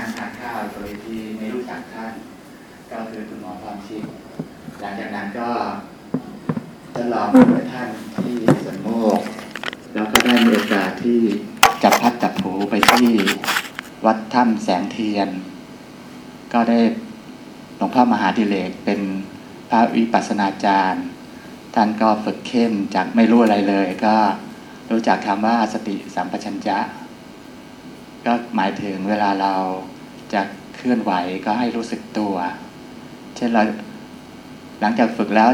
นั่งทานข้าวโดยที่ไม่รู้จักท่าน ก็คือคุณหมอพรชิตหลังจากนั้นก็จะลองกับท่านที่สวนโมกแล้วก็ได้มีโอกาสที่จับพัดจับผูไปที่วัดถ้ำแสงเทียน ก็ได้หลวงพ่อมหาดิเลกเป็นพระวิปัสสนาจารย์ ท่านก็ฝึกเข้มจากไม่รู้อะไรเลย ก็รู้จักคำว่าสติสัมปชัญญะ ก็หมายถึงเวลาเราจะเคลื่อนไหวก็ให้รู้สึกตัว เช่นเราหลังจากฝึกแล้ว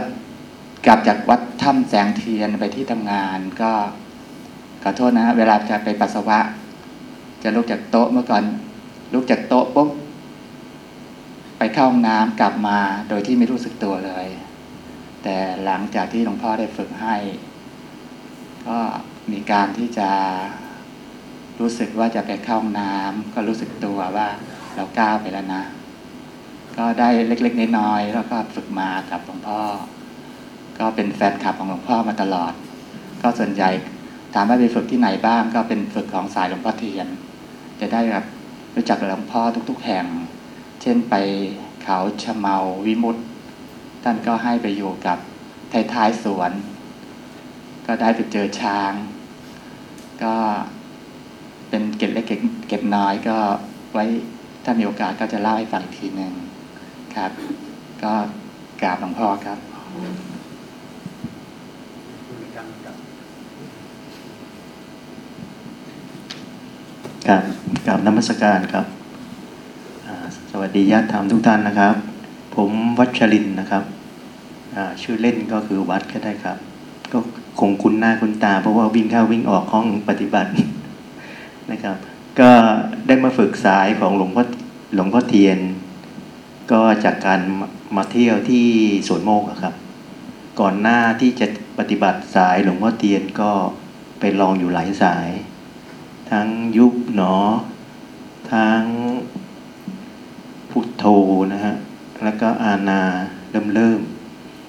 กลับจากวัดถ้ำแสงเทียนไปที่ทำงานก็ขอโทษนะ เวลาจะไปปัสสาวะ จะลุกจากโต๊ะเมื่อก่อนลุกจากโต๊ะปุ๊บไปเข้าห้องน้ำกลับมาโดยที่ไม่รู้สึกตัวเลย แต่หลังจากที่หลวงพ่อได้ฝึกให้ ก็มีการที่จะ รู้สึกว่าจะไปเข้าห้องน้ำก็รู้สึกตัวว่าเราก้าวไปแล้วนะ ก็ได้เล็กๆน้อยๆแล้วก็ฝึกมากับหลวงพ่อ ก็เป็นแฟนคลับของหลวงพ่อมาตลอด ก็ส่วนใหญ่ถามว่าไปฝึกที่ไหนบ้าง ก็เป็นฝึกของสายหลวงพ่อเทียน จะได้แบบรู้จักหลวงพ่อทุก ๆ แห่ง เช่นไปเขาชะเมาวิมุตติท่านก็ให้ไปอยู่กับท้ายๆสวน ก็ได้ไปเจอช้าง ก็ เป็นเก็บเล็กเก็บเก็บน้อยก็ไว้ถ้ามีโอกาสก็จะเล่าให้ฟังอีกทีหนึ่งครับ ก็กราบหลวงพ่อครับกับกับนมัสการครับสวัสดีญาติธรรมทุกท่านนะครับ ผมวัชรินทร์นะครับชื่อเล่นก็คือวัดก็ได้ครับ ก็คงคุ้นหน้าคุ้นตาเพราะว่าวิ่งเข้าวิ่งออกห้องปฏิบัติ นะครับ ก็ได้มาฝึกสายของหลวงพ่อหลวงพ่อเทียน ก็จากการมาเที่ยวที่สวนโมกครับ ก่อนหน้าที่จะปฏิบัติสายหลวงพ่อเทียนก็ไปลองอยู่หลายสาย ทั้งยุบหนอ ทั้งพุทโธนะฮะแล้วก็อาณาเริ่มเริ่ม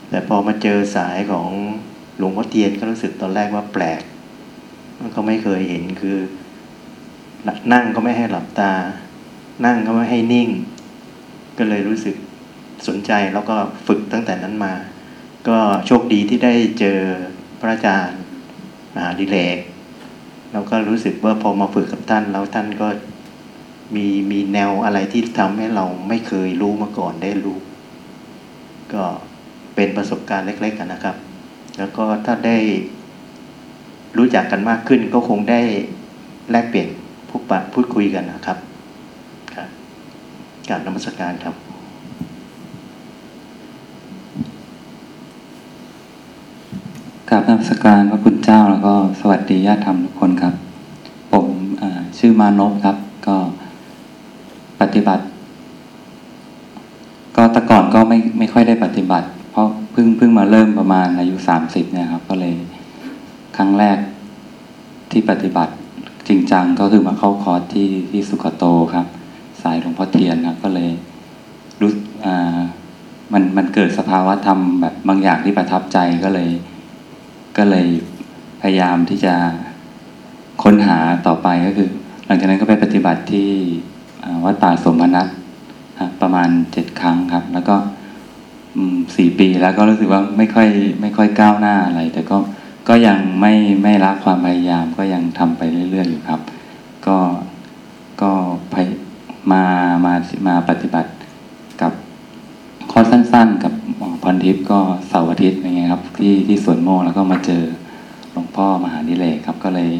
แต่พอมาเจอสายของหลวงพ่อเทียนก็รู้สึกตอนแรกว่าแปลก มันก็ไม่เคยเห็นคือ นั่งก็ไม่ให้หลับตา นั่งก็ไม่ให้นิ่ง ก็เลยรู้สึกสนใจแล้วก็ฝึกตั้งแต่นั้นมา ก็โชคดีที่ได้เจอพระอาจารย์มหาดิเลกเราก็รู้สึกว่าพอมาฝึกกับท่านแล้วท่านก็มีมีแนวอะไรที่ทำให้เราไม่เคยรู้มาก่อนได้รู้ ก็เป็นประสบการณ์เล็กๆกันนะครับ แล้วก็ถ้าได้รู้จักกันมากขึ้นก็คงได้แลกเปลี่ยน พูดปะพูดคุยกันนะครับครับการนมัสการครับกราบนมัสการพระคุณเจ้าแล้วก็สวัสดีญาติธรรมทุกคนครับ ผมชื่อมานพครับ ก็ปฏิบัติ ก็แต่ก่อนก็ไม่ไม่ค่อยได้ปฏิบัติ เพราะเพิ่งเพิ่งมาเริ่มประมาณอายุสามสิบเนี่ยครับ ก็เลยครั้งแรกที่ปฏิบัติ จริงจังก็คือมาเข้าคอร์สที่ที่สุขโตครับ สายหลวงพ่อเทียนครับก็เลยรู้อ่ามันมันเกิดสภาวะธรรมแบบบางอย่างที่ประทับใจก็เลย ก็เลยพยายามที่จะค้นหาต่อไปก็คือ หลังจากนั้นก็ไปปฏิบัติที่วัดป่าสมนัตประมาณเจ็ดครั้งครับ แล้วก็สี่ปีแล้วก็รู้สึกว่าไม่ค่อยไม่ค่อยก้าวหน้าอะไร แต่ก็ ก็ยังไม่ไม่ละความพยายามก็ยังทำไปเรื่อยๆอยู่ครับ ก็ก็มามามาปฏิบัติกับคอสั้นๆ กับพรทิพย์ก็เสาร์อาทิตย์อย่างเงี้ยครับ ที่ที่สวนโมกแล้วก็มาเจอหลวงพ่อมหานิเลกครับ ก็เลย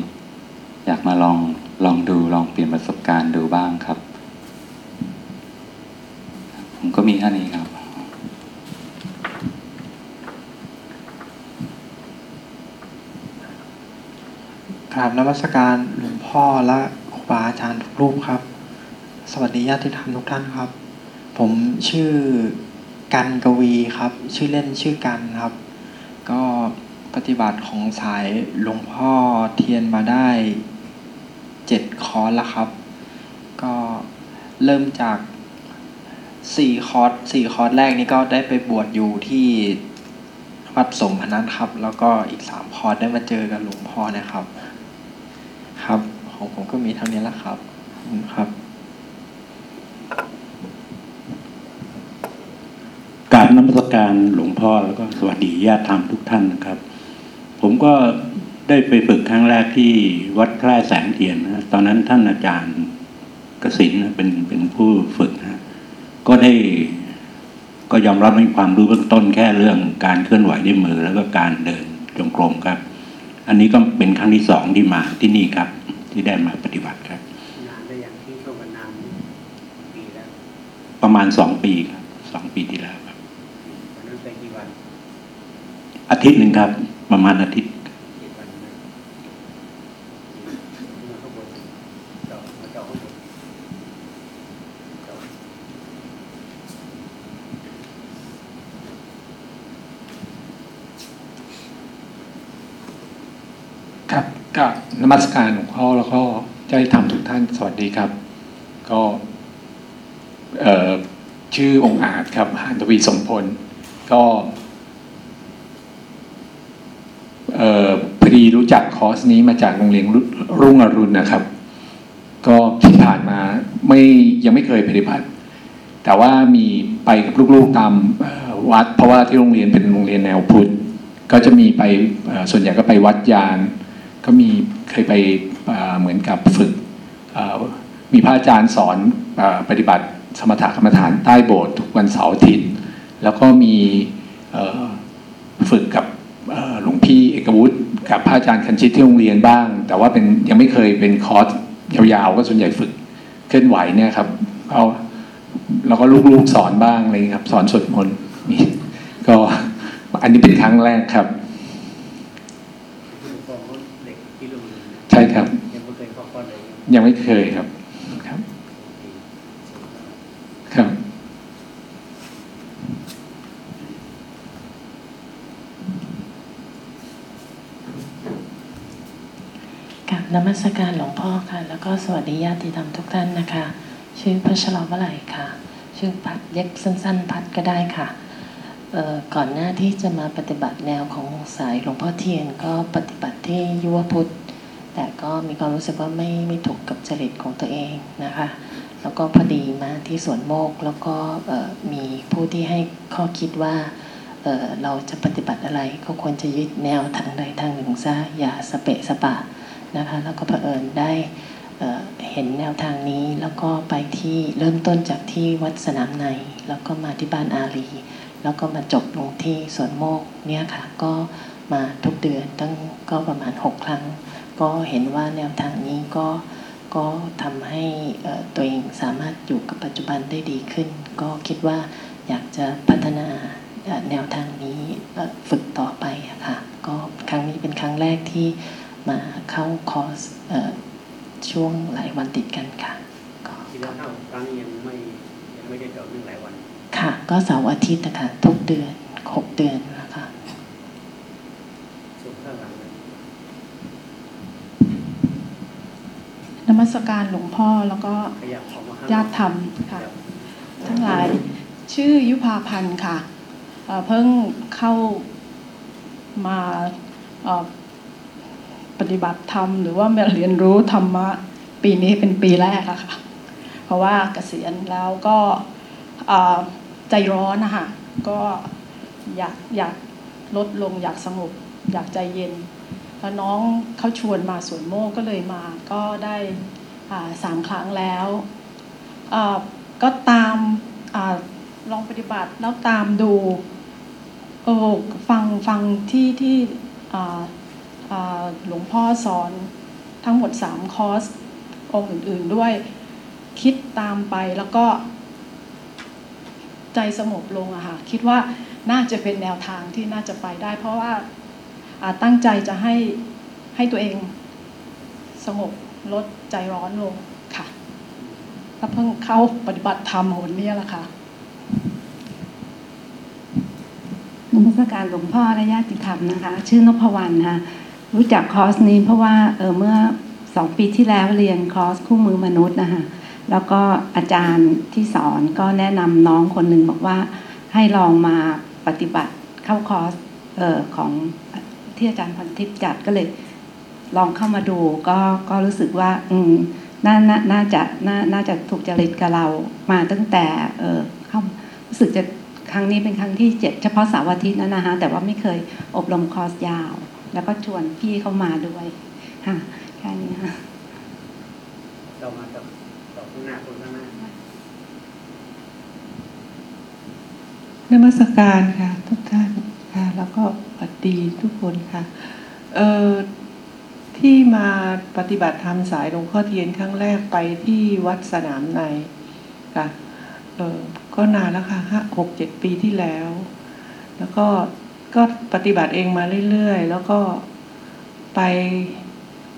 อยากมาลองลองดูลองเปลี่ยนประสบการณ์ดูบ้างครับ ผมก็มีแค่นี้ครับ กราบนมัสการหลวงพ่อและครูบาอาจารย์ทุกรูปครับ สวัสดีญาติธรรมทุกท่านครับ ผมชื่อกันกวีครับ ชื่อเล่นชื่อกันครับ ก็ปฏิบัติของสายหลวงพ่อเทียนมาได้เจ็ดคอร์สแล้วครับ ก็เริ่มจากสี่คอร์สสี่คอร์สแรกนี้ก็ได้ไปบวชอยู่ที่วัดสมพนัสครับ แล้วก็อีกสามคอร์สได้มาเจอกับหลวงพ่อนะครับ ของผมก็มีเท่านี้ละครับครับการนมัสการหลวงพ่อแล้วก็สวัสดีญาติธรรมทุกท่านนะครับ ผมก็ได้ไปฝึกครั้งแรกที่วัดแพร่แสงเทียนนะตอนนั้นท่านอาจารย์กสินเป็นเป็นผู้ฝึกนะก็ได้ก็ยอมรับในความรู้เบื้องต้นแค่เรื่องการเคลื่อนไหวด้วยมือ แล้วก็การเดินจงกรมครับ อันนี้ก็เป็นครั้งที่สองที่มาที่นี่ครับ ที่ได้มาปฏิบัติครับนานได้อย่างที่เข้ามานานปีแล้วประมาณสองปีครับสองปีที่แล้วครับวันนั้นไปกี่วันอาทิตย์หนึ่งครับ ประมาณอาทิตย์กี่วันนะมาข้างบนจอมาจอข้างบนจอครับ กับนมัสการหลวงพ่อแล้วก็เจ้าหน้าที่ธรรมทุกท่านสวัสดีครับ ก็ชื่อองค์อาจครับหานทวีสมพล ก็พอดีรู้จักคอร์สนี้มาจากโรงเรียนรุ่งอรุณนะครับ ก็ที่ผ่านมาไม่ยังไม่เคยปฏิบัติ แต่ว่ามีไปกับลูกๆตามวัด เพราะว่าที่โรงเรียนเป็นโรงเรียนแนวพุทธก็จะมีไปส่วนใหญ่ก็ไปวัดยาน ก็มีเคยไปเหมือนกับฝึกมีพระอาจารย์สอนอปฏิบัติสมถกรรมฐานใต้โบสถ์ทุกวันเสาร์อาทิตย์แล้วก็มีฝึกกับหลวงพี่เอกวุฒิกับพระอาจารย์คันชิตที่โรงเรียนบ้าง แต่ว่าเป็นยังไม่เคยเป็นคอร์สยาวๆ ก็ส่วนใหญ่ฝึกเคลื่อนไหวเนี่ยครับเอาแล้วก็ลูกๆสอนบ้างอะไรครับ สอนสวดมนต์นี่ก็อันนี้เป็นครั้งแรกครับ ผู้ปกครองเขาเด็กที่โรงเรียนนะ ใช่ครับยังไม่เคยเข้าคอร์สเลยยังไม่เคยครับ ครับ ครับ กับนมัสการหลวงพ่อค่ะ แล้วก็สวัสดีญาติธรรมทุกท่านนะคะ ชื่อพัชรวลัยค่ะ ชื่อพัดเรียกสั้น ๆ พัดก็ได้ค่ะเอ่อก่อนหน้าที่จะมาปฏิบัติแนวของสายหลวงพ่อเทียนก็ปฏิบัติที่ยุวพุทธ แต่ก็มีความรู้สึกว่าไม่ไม่ถูกกับจริตของตัวเองนะคะ แล้วก็พอดีมาที่สวนโมกแล้วก็มีผู้ที่ให้ข้อคิดว่าเเราจะปฏิบัติอะไรก็ควรจะยึดแนวทางใดทางหนึ่งซะอย่าสเปะสปะนะคะแล้วก็เผอิญได้เอ่อเห็นแนวทางนี้แล้วก็ไปที่เริ่มต้นจากที่วัดสนามใน แล้วก็มาที่บ้านอารีแล้วก็มาจบลงที่สวนโมกเนี่ยค่ะก็มาทุกเดือนตั้งก็ประมาณ 6 ครั้ง ก็เห็นว่าแนวทางนี้ก็ก็ทำให้เอ่อตัวเองสามารถอยู่กับปัจจุบันได้ดีขึ้น ก็คิดว่าอยากจะพัฒนาเอ่อแนวทางนี้เอ่อฝึกต่อไปอะค่ะ ก็ครั้งนี้เป็นครั้งแรกที่มาเข้าคอร์สเอ่อช่วงหลายวันติดกันค่ะก็ที่แล้วเข้าครั้งนี้ยังไม่ยังไม่ได้ต่อเนื่องหลายวัน ค่ะ ก็เสาร์อาทิตย์นะคะทุกเดือนหกเดือนนะคะส่วนข้างหลังนั้น นมัสการหลวงพ่อแล้วก็ยากญาติธรรมค่ะ ทั้งหลายชื่อยุพาพันธ์ค่ะเพิ่งเข้ามาปฏิบัติธรรม หรือว่ามาเรียนรู้ธรรมะ ปีนี้เป็นปีแรกอะค่ะ เพราะว่าเกษียณแล้วก็ใจร้อนนะคะก็อยากอยากลดลงอยากสงบ อยากใจเย็น แล้วน้องเขาชวนมาสวนโมกก็เลยมาก็ได้สามครั้งแล้ว ก็ตามอลองปฏิบัติแล้วตามดูเออฟังฟังที่ที่หลวงพ่อสอนทั้งหมดสามคอร์สองค์อื่น ๆด้วยคิดตามไปแล้วก็ ใจสงบลงอะค่ะคิดว่าน่าจะเป็นแนวทางที่น่าจะไปได้ เพราะว่า ตั้งใจจะให้ให้ตัวเองสงบลดใจร้อนลงค่ะแล้วเพิ่งเข้าปฏิบัติธรรมวันนี้แหละค่ะนมัสการหลวงพ่อและญาติธรรมนะคะ ชื่อนพวรรณค่ะรู้จักคอร์สนี้เพราะว่าเออเมื่อสองปีที่แล้วเรียนคอร์สคู่มือมนุษย์นะคะแล้วก็อาจารย์ที่สอนก็แนะนำน้องคนหนึ่งบอกว่าให้ลองมาปฏิบัติเข้าคอร์สเออของ ที่อาจารย์พันทิพย์จัดก็เลย ลองเข้ามาดูก็ก็รู้สึกว่า อืมน่าน่าน่าจะน่าน่าจะถูกจริตกับเรามาตั้งแต่ เออเข้ารู้สึกจะครั้งนี้เป็นครั้งที่เจ็ดเฉพาะเสาร์อาทิตย์นะนะคะแต่ว่าไม่เคยอบรมคอร์สยาว แล้วก็ชวนพี่เข้ามาด้วยค่ะแค่นี้ค่ะต่อมาต่อต่อข้างหน้าคนข้างหน้านมัสการค่ะทุกท่าน ค่ะ แล้วก็สวัสดีทุกคนค่ะ เอ่อที่มาปฏิบัติธรรมสายหลวงพ่อเทียนครั้งแรกไปที่วัดสนามในค่ะ เออก็นานแล้วค่ะห้าหกเจ็ดปีที่แล้ว แล้วก็ก็ปฏิบัติเองมาเรื่อยๆ แล้วก็ไป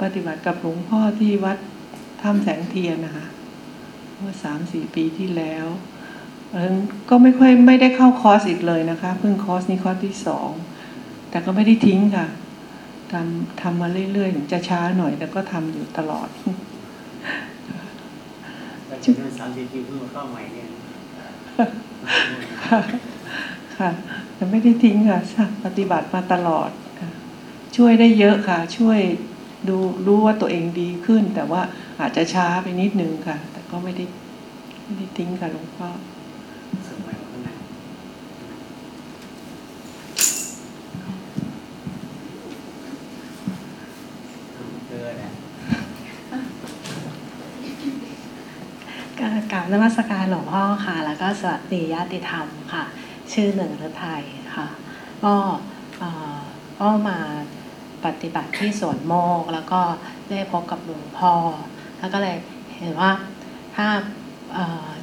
ปฏิบัติกับหลวงพ่อที่วัดถ้ำแสงเทียนนะคะ เมื่อสามสี่ปีที่แล้ว เพราะฉะนั้นก็ไม่ค่อยไม่ได้เข้าคอร์สอีกเลยนะคะ เพิ่งคอร์สนี้คอร์สที่สองแต่ก็ไม่ได้ทิ้งค่ะทำทำมาเรื่อยๆถึงจะช้าหน่อย แต่ก็ทำอยู่ตลอดแต่จุดนั้นสามสิบปีเพิ่งมาเข้าใหม่เนี่ยค่ะค่ะแต่ไม่ได้ทิ้งค่ะปฏิบัติมาตลอดค่ะช่วยได้เยอะค่ะ ช่วยดูรู้ว่าตัวเองดีขึ้น แต่ว่าอาจจะช้าไปนิดนึงค่ะ แต่ก็ไม่ได้ไม่ได้ทิ้งค่ะหลวงพ่อ สมัยข้างหน้าเจอแหละ กราบนมัสการหลวงพ่อค่ะ แล้วก็สวัสดีญาติธรรมค่ะ ชื่อหนึ่งฤทัยค่ะ ก็เอ่อก็มาปฏิบัติที่สวนโมก แล้วก็ได้พบกับหลวงพ่อ แล้วก็เลยเห็นว่าถ้า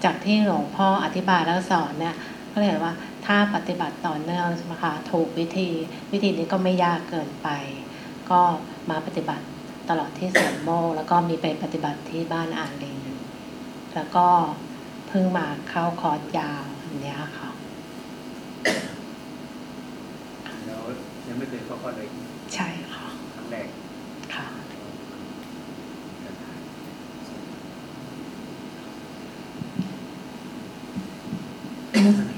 จากที่หลวงพ่ออธิบายแล้วสอนเนี่ย ก็เลยเห็นว่าถ้าปฏิบัติต่อเนื่องใช่ไหมคะถูกวิธีวิธีนี้ก็ไม่ยากเกินไป ก็มาปฏิบัติตลอดที่สวนโมก แล้วก็มีไปปฏิบัติที่บ้านอ่านลิง แล้วก็เพิ่งมาเข้าคอร์สยาวอันเนี้ยค่ะแล้วยังไม่เคยเข้าข้อเลยใช่ค่ะครั้งแรกค่ะ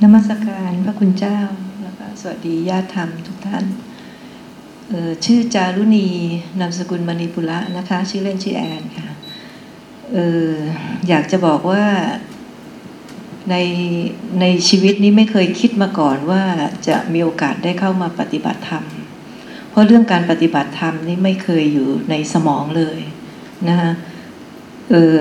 นมัสการพระคุณเจ้าแล้วก็สวัสดีญาติธรรมทุกท่านเอ่อชื่อจารุณีนามสกุลมณีปุระนะคะ ชื่อเล่นชื่อแอนค่ะ เอออยากจะบอกว่าในในชีวิตนี้ไม่เคยคิดมาก่อนว่าจะมีโอกาสได้เข้ามาปฏิบัติธรรม เพราะเรื่องการปฏิบัติธรรมนี่ไม่เคยอยู่ในสมองเลยนะคะเออ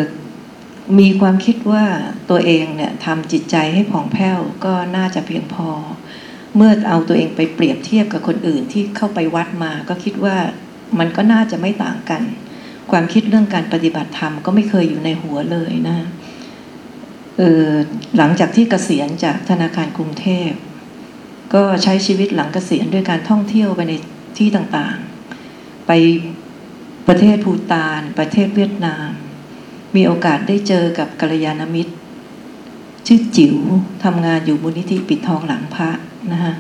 มีความคิดว่าตัวเองเนี่ยทำจิตใจให้ผ่องแผ้วก็น่าจะเพียงพอ เมื่อเอาตัวเองไปเปรียบเทียบกับคนอื่นที่เข้าไปวัดมา ก็คิดว่ามันก็น่าจะไม่ต่างกัน ความคิดเรื่องการปฏิบัติธรรมก็ไม่เคยอยู่ในหัวเลยนะเออหลังจากที่เกษียณจากธนาคารกรุงเทพ ก็ใช้ชีวิตหลังเกษียณด้วยการท่องเที่ยวไปในที่ต่างๆ ไปประเทศภูตาน ประเทศเวียดนาม มีโอกาสได้เจอกับกัลยาณมิตร ชื่อจิ๋วทำงานอยู่มูลนิธิปิดทองหลังพระนะคะ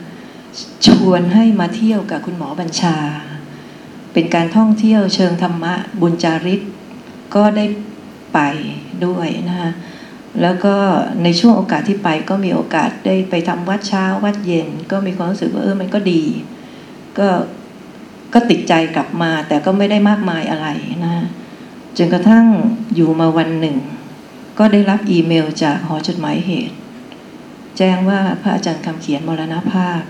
ชวนให้มาเที่ยวกับคุณหมอบัญชา เป็นการท่องเที่ยวเชิงธรรมะบุญจาริกก็ได้ไปด้วยนะคะแล้วก็ในช่วงโอกาสที่ไปก็มีโอกาสได้ไปทำวัดเช้าวัดเย็น ก็มีความรู้สึกว่าเออมันก็ดี ก็ก็ติดใจกลับมา แต่ก็ไม่ได้มากมายอะไรนะจนกระทั่งอยู่มาวันหนึ่ง ก็ได้รับอีเมลจากหอจดหมายเหตุ แจ้งว่าพระอาจารย์คำเขียนมรณภาพ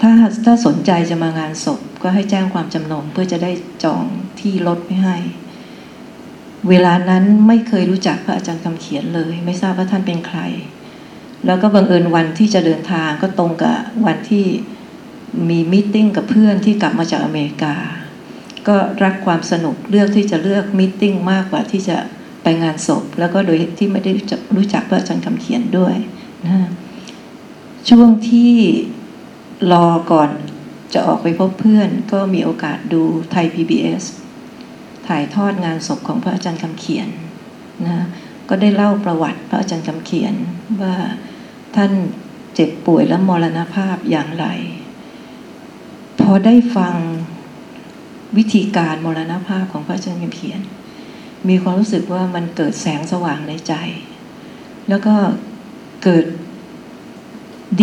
ถ้าถ้าสนใจจะมางานศพ ก็ให้แจ้งความจำนงเพื่อจะได้จองที่รถไม่ให้ เวลานั้นไม่เคยรู้จักพระอาจารย์คำเขียนเลย ไม่ทราบว่าท่านเป็นใคร แล้วก็บังเอิญวันที่จะเดินทางก็ตรงกับวันที่มีมิ팅กับเพื่อนที่กลับมาจากอเมริกา ก็รักความสนุกเลือกที่จะเลือกมิ팅มากกว่าที่จะไปงานศพ แล้วก็โดยที่ไม่ได้รู้จักพระอาจารย์คำเขียนด้วยนะช่วงที่รอก่อน จะออกไปพบเพื่อนก็มีโอกาสดูไทย PBS ถ่ายทอดงานศพของพระอาจารย์คำเขียนนะก็ได้เล่าประวัติพระอาจารย์คำเขียนว่าท่านเจ็บป่วยและมรณภาพอย่างไร พอได้ฟังวิธีการมรณภาพของพระอาจารย์คำเขียน มีความรู้สึกว่ามันเกิดแสงสว่างในใจ แล้วก็เกิด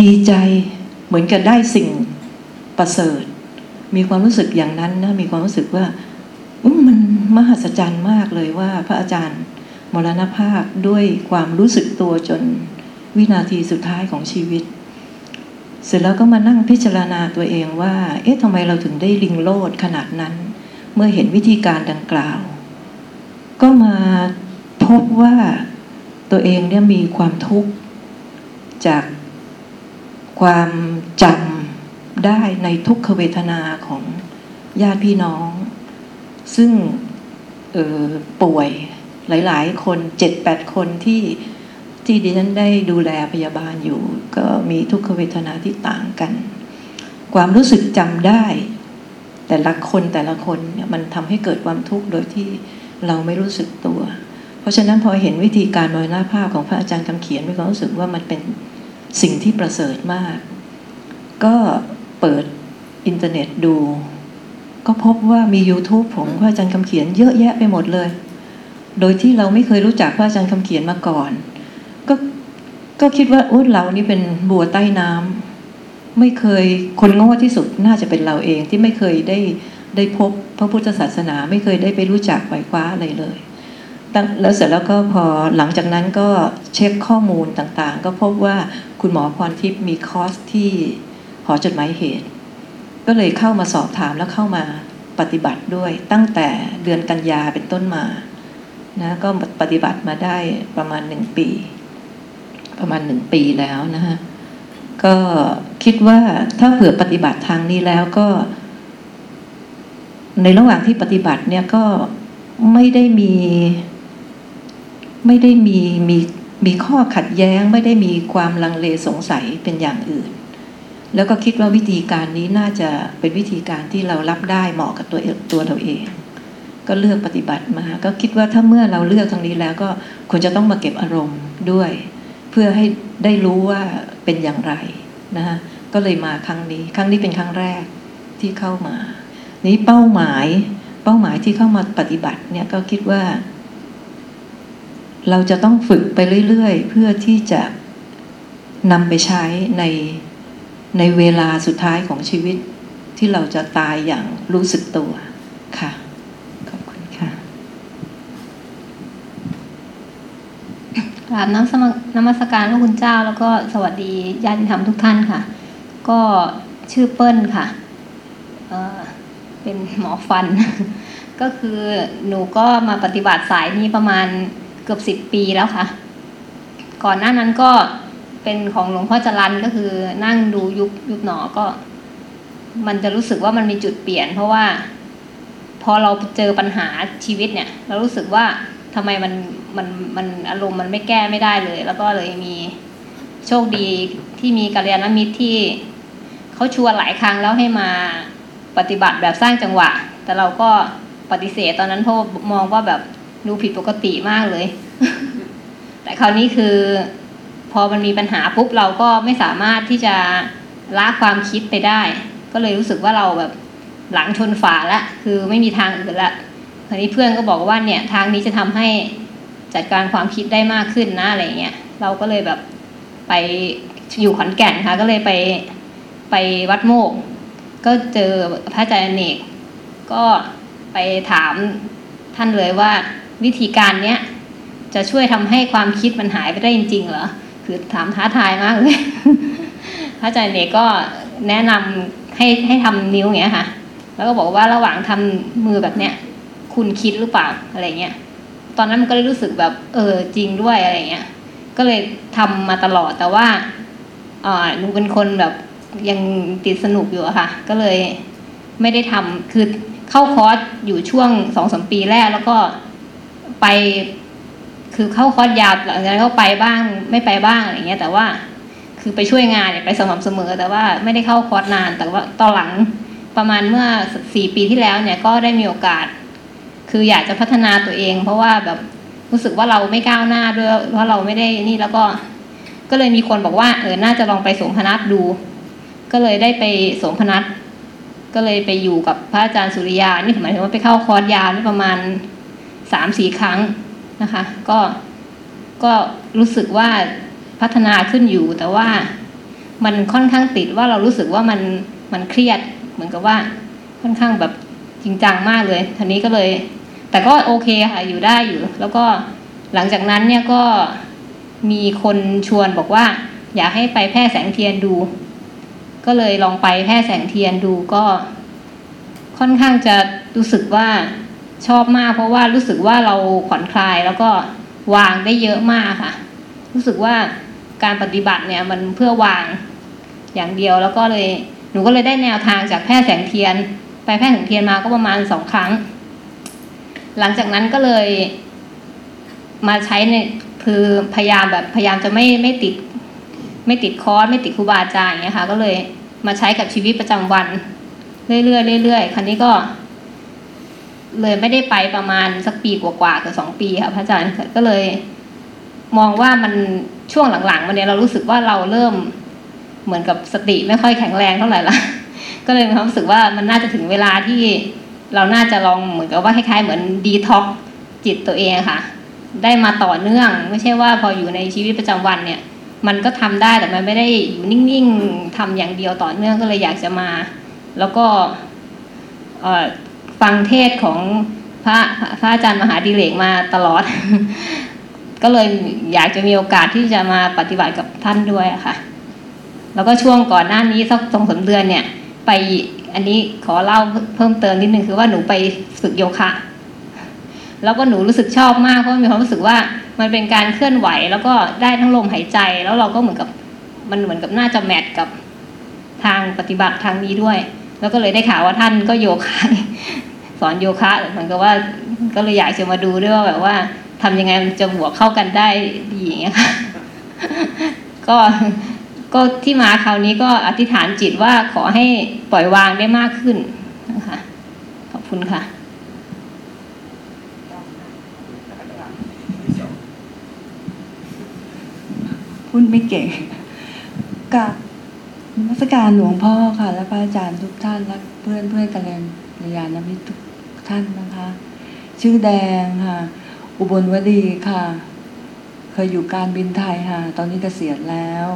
ดีใจเหมือนกับได้สิ่ง ประเสริฐ มีความรู้สึกอย่างนั้นนะมีความรู้สึกว่าอุ๊ยมันมหัศจรรย์มากเลยว่า พระอาจารย์มรณภาพด้วยความรู้สึกตัวจนวินาทีสุดท้ายของชีวิต เสร็จแล้วก็มานั่งพิจารณาตัวเองว่า เอ๊ะทำไมเราถึงได้ลิงโลดขนาดนั้น เมื่อเห็นวิธีการดังกล่าว ก็มาพบว่าตัวเองเนี่ยมีความทุกข์จากความจำ ได้ในทุกขเวทนาของญาติพี่น้อง ซึ่งป่วยหลาย ๆ คนเจ็ดแปดคนที่ที่ดิฉันได้ดูแลพยาบาลอยู่ ก็มีทุกขเวทนาที่ต่างกัน ความรู้สึกจำได้ แต่ละคนแต่ละคนเนี่ยมันทำให้เกิดความทุกข์โดยที่เราไม่รู้สึกตัว เพราะฉะนั้นพอเห็นวิธีการมรณภาพของพระอาจารย์คำเขียนมีความรู้สึกว่ามันเป็นสิ่งที่ประเสริฐมาก ก็ เปิดอินเทอร์เน็ตดู ก็พบว่ามี YouTube ของพระอาจารย์คำเขียนเยอะแยะไปหมดเลย โดยที่เราไม่เคยรู้จักพระอาจารย์คำเขียนมาก่อน ก็ก็คิดว่าโอ้เรานี่เป็นบัวใต้น้ำไม่เคยคนโง่ที่สุดน่าจะเป็นเราเองที่ไม่เคยได้ได้พบพระพุทธศาสนา ไม่เคยได้ไปรู้จักไหวคว้าอะไรเลยแล้วเสร็จแล้วก็พอหลังจากนั้นก็เช็คข้อมูลต่างๆ ก็พบว่าคุณหมอพรทิพย์มีคอร์สที่ อจดหมายเหตุ ก็เลยเข้ามาสอบถามแล้วเข้ามาปฏิบัติด้วยตั้งแต่เดือนกันยาเป็นต้นมานะก็ปฏิบัติมาได้ประมาณหนึ่งปี ประมาณหนึ่งปีแล้วนะฮะก็คิดว่าถ้าเผื่อปฏิบัติทางนี้แล้วก็ ในระหว่างที่ปฏิบัติเนี่ยก็ไม่ได้มี ไม่ได้มีมีมีข้อขัดแย้ง ไม่ได้มีความลังเลสงสัยเป็นอย่างอื่น แล้วก็คิดว่าวิธีการนี้น่าจะเป็นวิธีการที่เรารับได้เหมาะกับตัวตัวเราเอง ก็เลือกปฏิบัติมา ก็คิดว่าถ้าเมื่อเราเลือกทางนี้แล้วก็ควรจะต้องมาเก็บอารมณ์ด้วย เพื่อให้ได้รู้ว่าเป็นอย่างไรนะคะก็เลยมาครั้งนี้ ครั้งนี้เป็นครั้งแรกที่เข้ามา นี้เป้าหมายเป้าหมายที่เข้ามาปฏิบัติเนี่ยก็คิดว่า เราจะต้องฝึกไปเรื่อยๆ เพื่อที่จะนำไปใช้ใน ในเวลาสุดท้ายของชีวิตที่เราจะตายอย่างรู้สึกตัวค่ะขอบคุณค่ะกราบน้ำสมน้ำมัสการพระคุณเจ้า แล้วก็สวัสดีญาติธรรมทุกท่านค่ะ ก็ชื่อเปิ้ลค่ะเเป็นหมอฟัน ก็คือหนูก็มาปฏิบัติสายนี้ประมาณเกือบสิบปีแล้วค่ะ ก่อนหน้านั้นก็ เป็นของหลวงพ่อจรันก็คือนั่งดูยุบยุบหนอก็ มันจะรู้สึกว่ามันมีจุดเปลี่ยน เพราะว่า พอเราเจอปัญหาชีวิตเนี่ย เรารู้สึกว่าทำไมมันมันมันอารมณ์มันไม่แก้ไม่ได้เลย แล้วก็เลยมีโชคดีที่มีกัลยาณมิตรที่เขาชวนหลายครั้งแล้วให้มาปฏิบัติแบบสร้างจังหวะ แต่เราก็ปฏิเสธตอนนั้นเพราะมองว่าแบบดูผิดปกติมากเลย แต่คราวนี้คือ พอมันมีปัญหาปุ๊บเราก็ไม่สามารถที่จะละความคิดไปได้ ก็เลยรู้สึกว่าเราแบบหลังชนฝาละคือไม่มีทางอื่นละคราวนี้เพื่อนก็บอกว่าเนี่ยทางนี้จะทำให้จัดการความคิดได้มากขึ้นนะอะไรเงี้ยเราก็เลยแบบไปอยู่ขอนแก่นค่ะ ก็เลยไปไปวัดโมก ก็เจอพระอาจารย์เนก ก็ไปถามท่านเลยว่าวิธีการเนี้ยจะช่วยทำให้ความคิดมันหายไปได้จริงๆเหรอ คือถามท้าทายมากเลยพระอาจารย์เนกก็แนะนำให้ให้ทำนิ้วเงี้ยค่ะ แล้วก็บอกว่าระหว่างทำมือแบบเนี้ยคุณคิดหรือเปล่าอะไรเงี้ย ตอนนั้นมันก็เลยรู้สึกแบบ เออจริงด้วยอะไรเงี้ย ก็เลยทำมาตลอดแต่ว่าอ่าหนูเป็นคนแบบยังติดสนุกอยู่อะค่ะ ก็เลยไม่ได้ทำคือเข้าคอร์สอยู่ช่วงสองสมปีแรกแล้วก็ไป คือเข้าคอร์สยาวหลังจากนั้นก็ไปบ้างไม่ไปบ้างอะไรเงี้ย แต่ว่าคือไปช่วยงานเนี่ยไปสม่ำเสมอ แต่ว่าไม่ได้เข้าคอร์สนาน แต่ว่าตอนหลังประมาณเมื่อสี่ปีที่แล้วเนี่ยก็ได้มีโอกาส คืออยากจะพัฒนาตัวเอง เพราะว่าแบบรู้สึกว่าเราไม่ก้าวหน้าด้วยเพราะเราไม่ได้นี่แล้วก็ ก็เลยมีคนบอกว่าเออน่าจะลองไปสมพนัสดู ก็เลยได้ไปสมพนัสก็เลยไปอยู่กับพระอาจารย์สุริยา นี่หมายถึงว่าไปเข้าคอร์สยาวนี่ประมาณสามสี่ครั้ง นะคะ ก็ก็รู้สึกว่าพัฒนาขึ้นอยู่ แต่ว่ามันค่อนข้างติดว่าเรารู้สึกว่ามันมันเครียดเหมือนกับว่าค่อนข้างแบบจริงจังมากเลยทีนี้ก็เลย แต่ก็โอเคค่ะอยู่ได้อยู่ แล้วก็หลังจากนั้นเนี่ยก็มีคนชวนบอกว่า อยากให้ไปแพร่แสงเทียนดู ก็เลยลองไปแพร่แสงเทียนดูก็ค่อนข้างจะรู้สึกว่า ชอบมาก เพราะว่ารู้สึกว่าเราผ่อนคลายแล้วก็วางได้เยอะมากค่ะ รู้สึกว่าการปฏิบัติเนี่ยมันเพื่อวางอย่างเดียวแล้วก็เลยหนูก็เลยได้แนวทางจากแพทย์แสงเทียน ไปแพทย์แสงเทียนมาก็ประมาณสองครั้ง หลังจากนั้นก็เลย มาใช้ในคือพยายามแบบพยายามจะไม่ไม่ติด ไม่ติดคอร์สไม่ติดครูบาอาจารย์อย่างเงี้ยค่ะ ก็เลยมาใช้กับชีวิตประจำวัน เรื่อยๆเรื่อยๆครั้นี้ก็ เลยไม่ได้ไปประมาณสักปีกว่าๆเกือบสองปีค่ะพระอาจารย์ก็เลย มองว่ามันช่วงหลังๆมาเนี่ยเรารู้สึกว่าเราเริ่มเหมือนกับสติไม่ค่อยแข็งแรงเท่าไหร่ละก็เลยมีความรู้สึกว่ามันน่าจะถึงเวลาที่เราน่าจะลองเหมือนกับว่าคล้ายๆ เหมือนดีท็อกจิตตัวเองค่ะ ได้มาต่อเนื่อง ไม่ใช่ว่าพออยู่ในชีวิตประจำวันเนี่ย มันก็ทำได้แต่มันไม่ได้อยู่นิ่งๆทำอย่างเดียวต่อเนื่องก็เลยอยากจะมา แล้วก็เอ่อ ฟังเทศของพระพระอาจารย์มหาดิเรกมาตลอด ก็เลยอยากจะมีโอกาสที่จะมาปฏิบัติกับท่านด้วยค่ะ แล้วก็ช่วงก่อนหน้านี้สักสองสามเดือนเนี่ย ไปอันนี้ขอเล่าเพิ่มเติมนิดนึงคือว่าหนูไปฝึกโยคะ แล้วก็หนูรู้สึกชอบมากเพราะมีความรู้สึกว่ามันเป็นการเคลื่อนไหวแล้วก็ได้ทั้งลมหายใจ แล้วเราก็เหมือนกับมันเหมือนกับน่าจะแมทกับทางปฏิบัติทางนี้ด้วย แล้วก็เลยได้ข่าวว่าท่านก็โยคะ สอนโยคะเหมือนกับว่าก็เลยอยากจะมาดูด้วยว่าแบบว่าทำยังไงมันจะบวกเข้ากันได้ดีอย่างเงี้ยค่ะก็ก็ที่มาคราวนี้ก็อธิษฐานจิตว่าขอให้ปล่อยวางได้มากขึ้นนะคะขอบคุณค่ะพูดไม่เก่งกับมัสการหลวงพ่อค่ะ และพระอาจารย์ทุกท่านและเพื่อนเพื่อนกันเลยรยานมิตรทุก ท่านนะคะ ชื่อแดงค่ะ อุบลวดีค่ะ เคยอยู่การบินไทยค่ะ ตอนนี้เกษียณแล้ว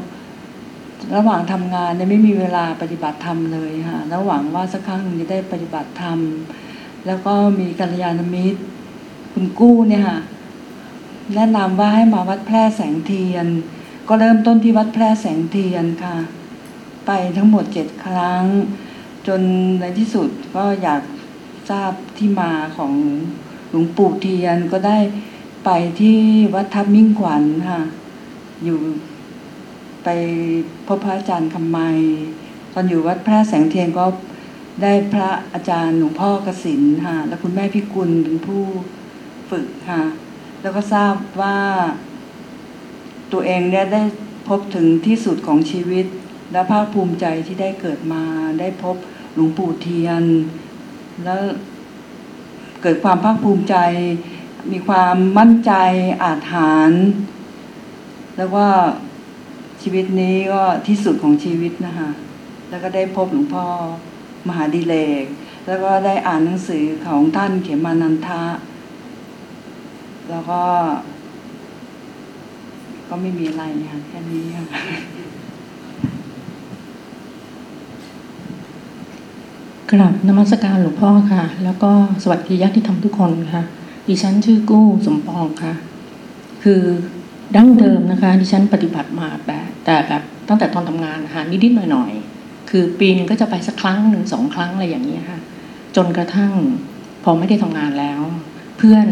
ระหว่างทำงานเนี่ยไม่มีเวลาปฏิบัติธรรมเลยค่ะแล้วหวังว่าสักครั้งหนึ่งจะได้ปฏิบัติธรรม แล้วก็มีกัลยาณมิตร คุณกู้เนี่ยค่ะ แนะนำว่าให้มาวัดแพร่แสงเทียน ก็เริ่มต้นที่วัดแพร่แสงเทียนค่ะ ไปทั้งหมดเจ็ดครั้งจนในที่สุดก็อยาก ทราบที่มาของหลวงปู่เทียนก็ได้ไปที่วัดทับมิ่งขวัญค่ะ อยู่ไปพบพระอาจารย์คำไมตอนอยู่วัดพร่แสงเทียนก็ได้พระอาจารย์หลวงพ่อกสินค่ะ และคุณแม่พิกุลเป็นผู้ฝึกค่ะ แล้วก็ทราบว่าตัวเองเนี่ยได้พบถึงที่สุดของชีวิต และภาคภูมิใจที่ได้เกิดมาได้พบหลวงปู่เทียน แล้วเกิดความภาคภูมิใจ มีความมั่นใจอาจหาร แล้วก็ชีวิตนี้ก็ที่สุดของชีวิตนะคะแล้วก็ได้พบหลวงพ่อมหาดิเลก แล้วก็ได้อ่านหนังสือของท่านเขมานันทะ แล้วก็ ก็ไม่มีอะไรค่ะแค่นี้ค่ะ กราบนมัสการหลวงพ่อค่ะ แล้วก็สวัสดีญาติธรรมทุกคนค่ะ ดิฉันชื่อกู้สมปองค่ะ คือดั้งเดิมนะคะ ดิฉันปฏิบัติมาแต่แต่แบบตั้งแต่ตอนทำงานนะคะนิดๆหน่อยๆ คือปีหนึงก็จะไปสักครั้งหนึ่งสองครั้งอะไรอย่างนี้ยค่ะ จนกระทั่งพอไม่ได้ทำงานแล้ว เพื่อน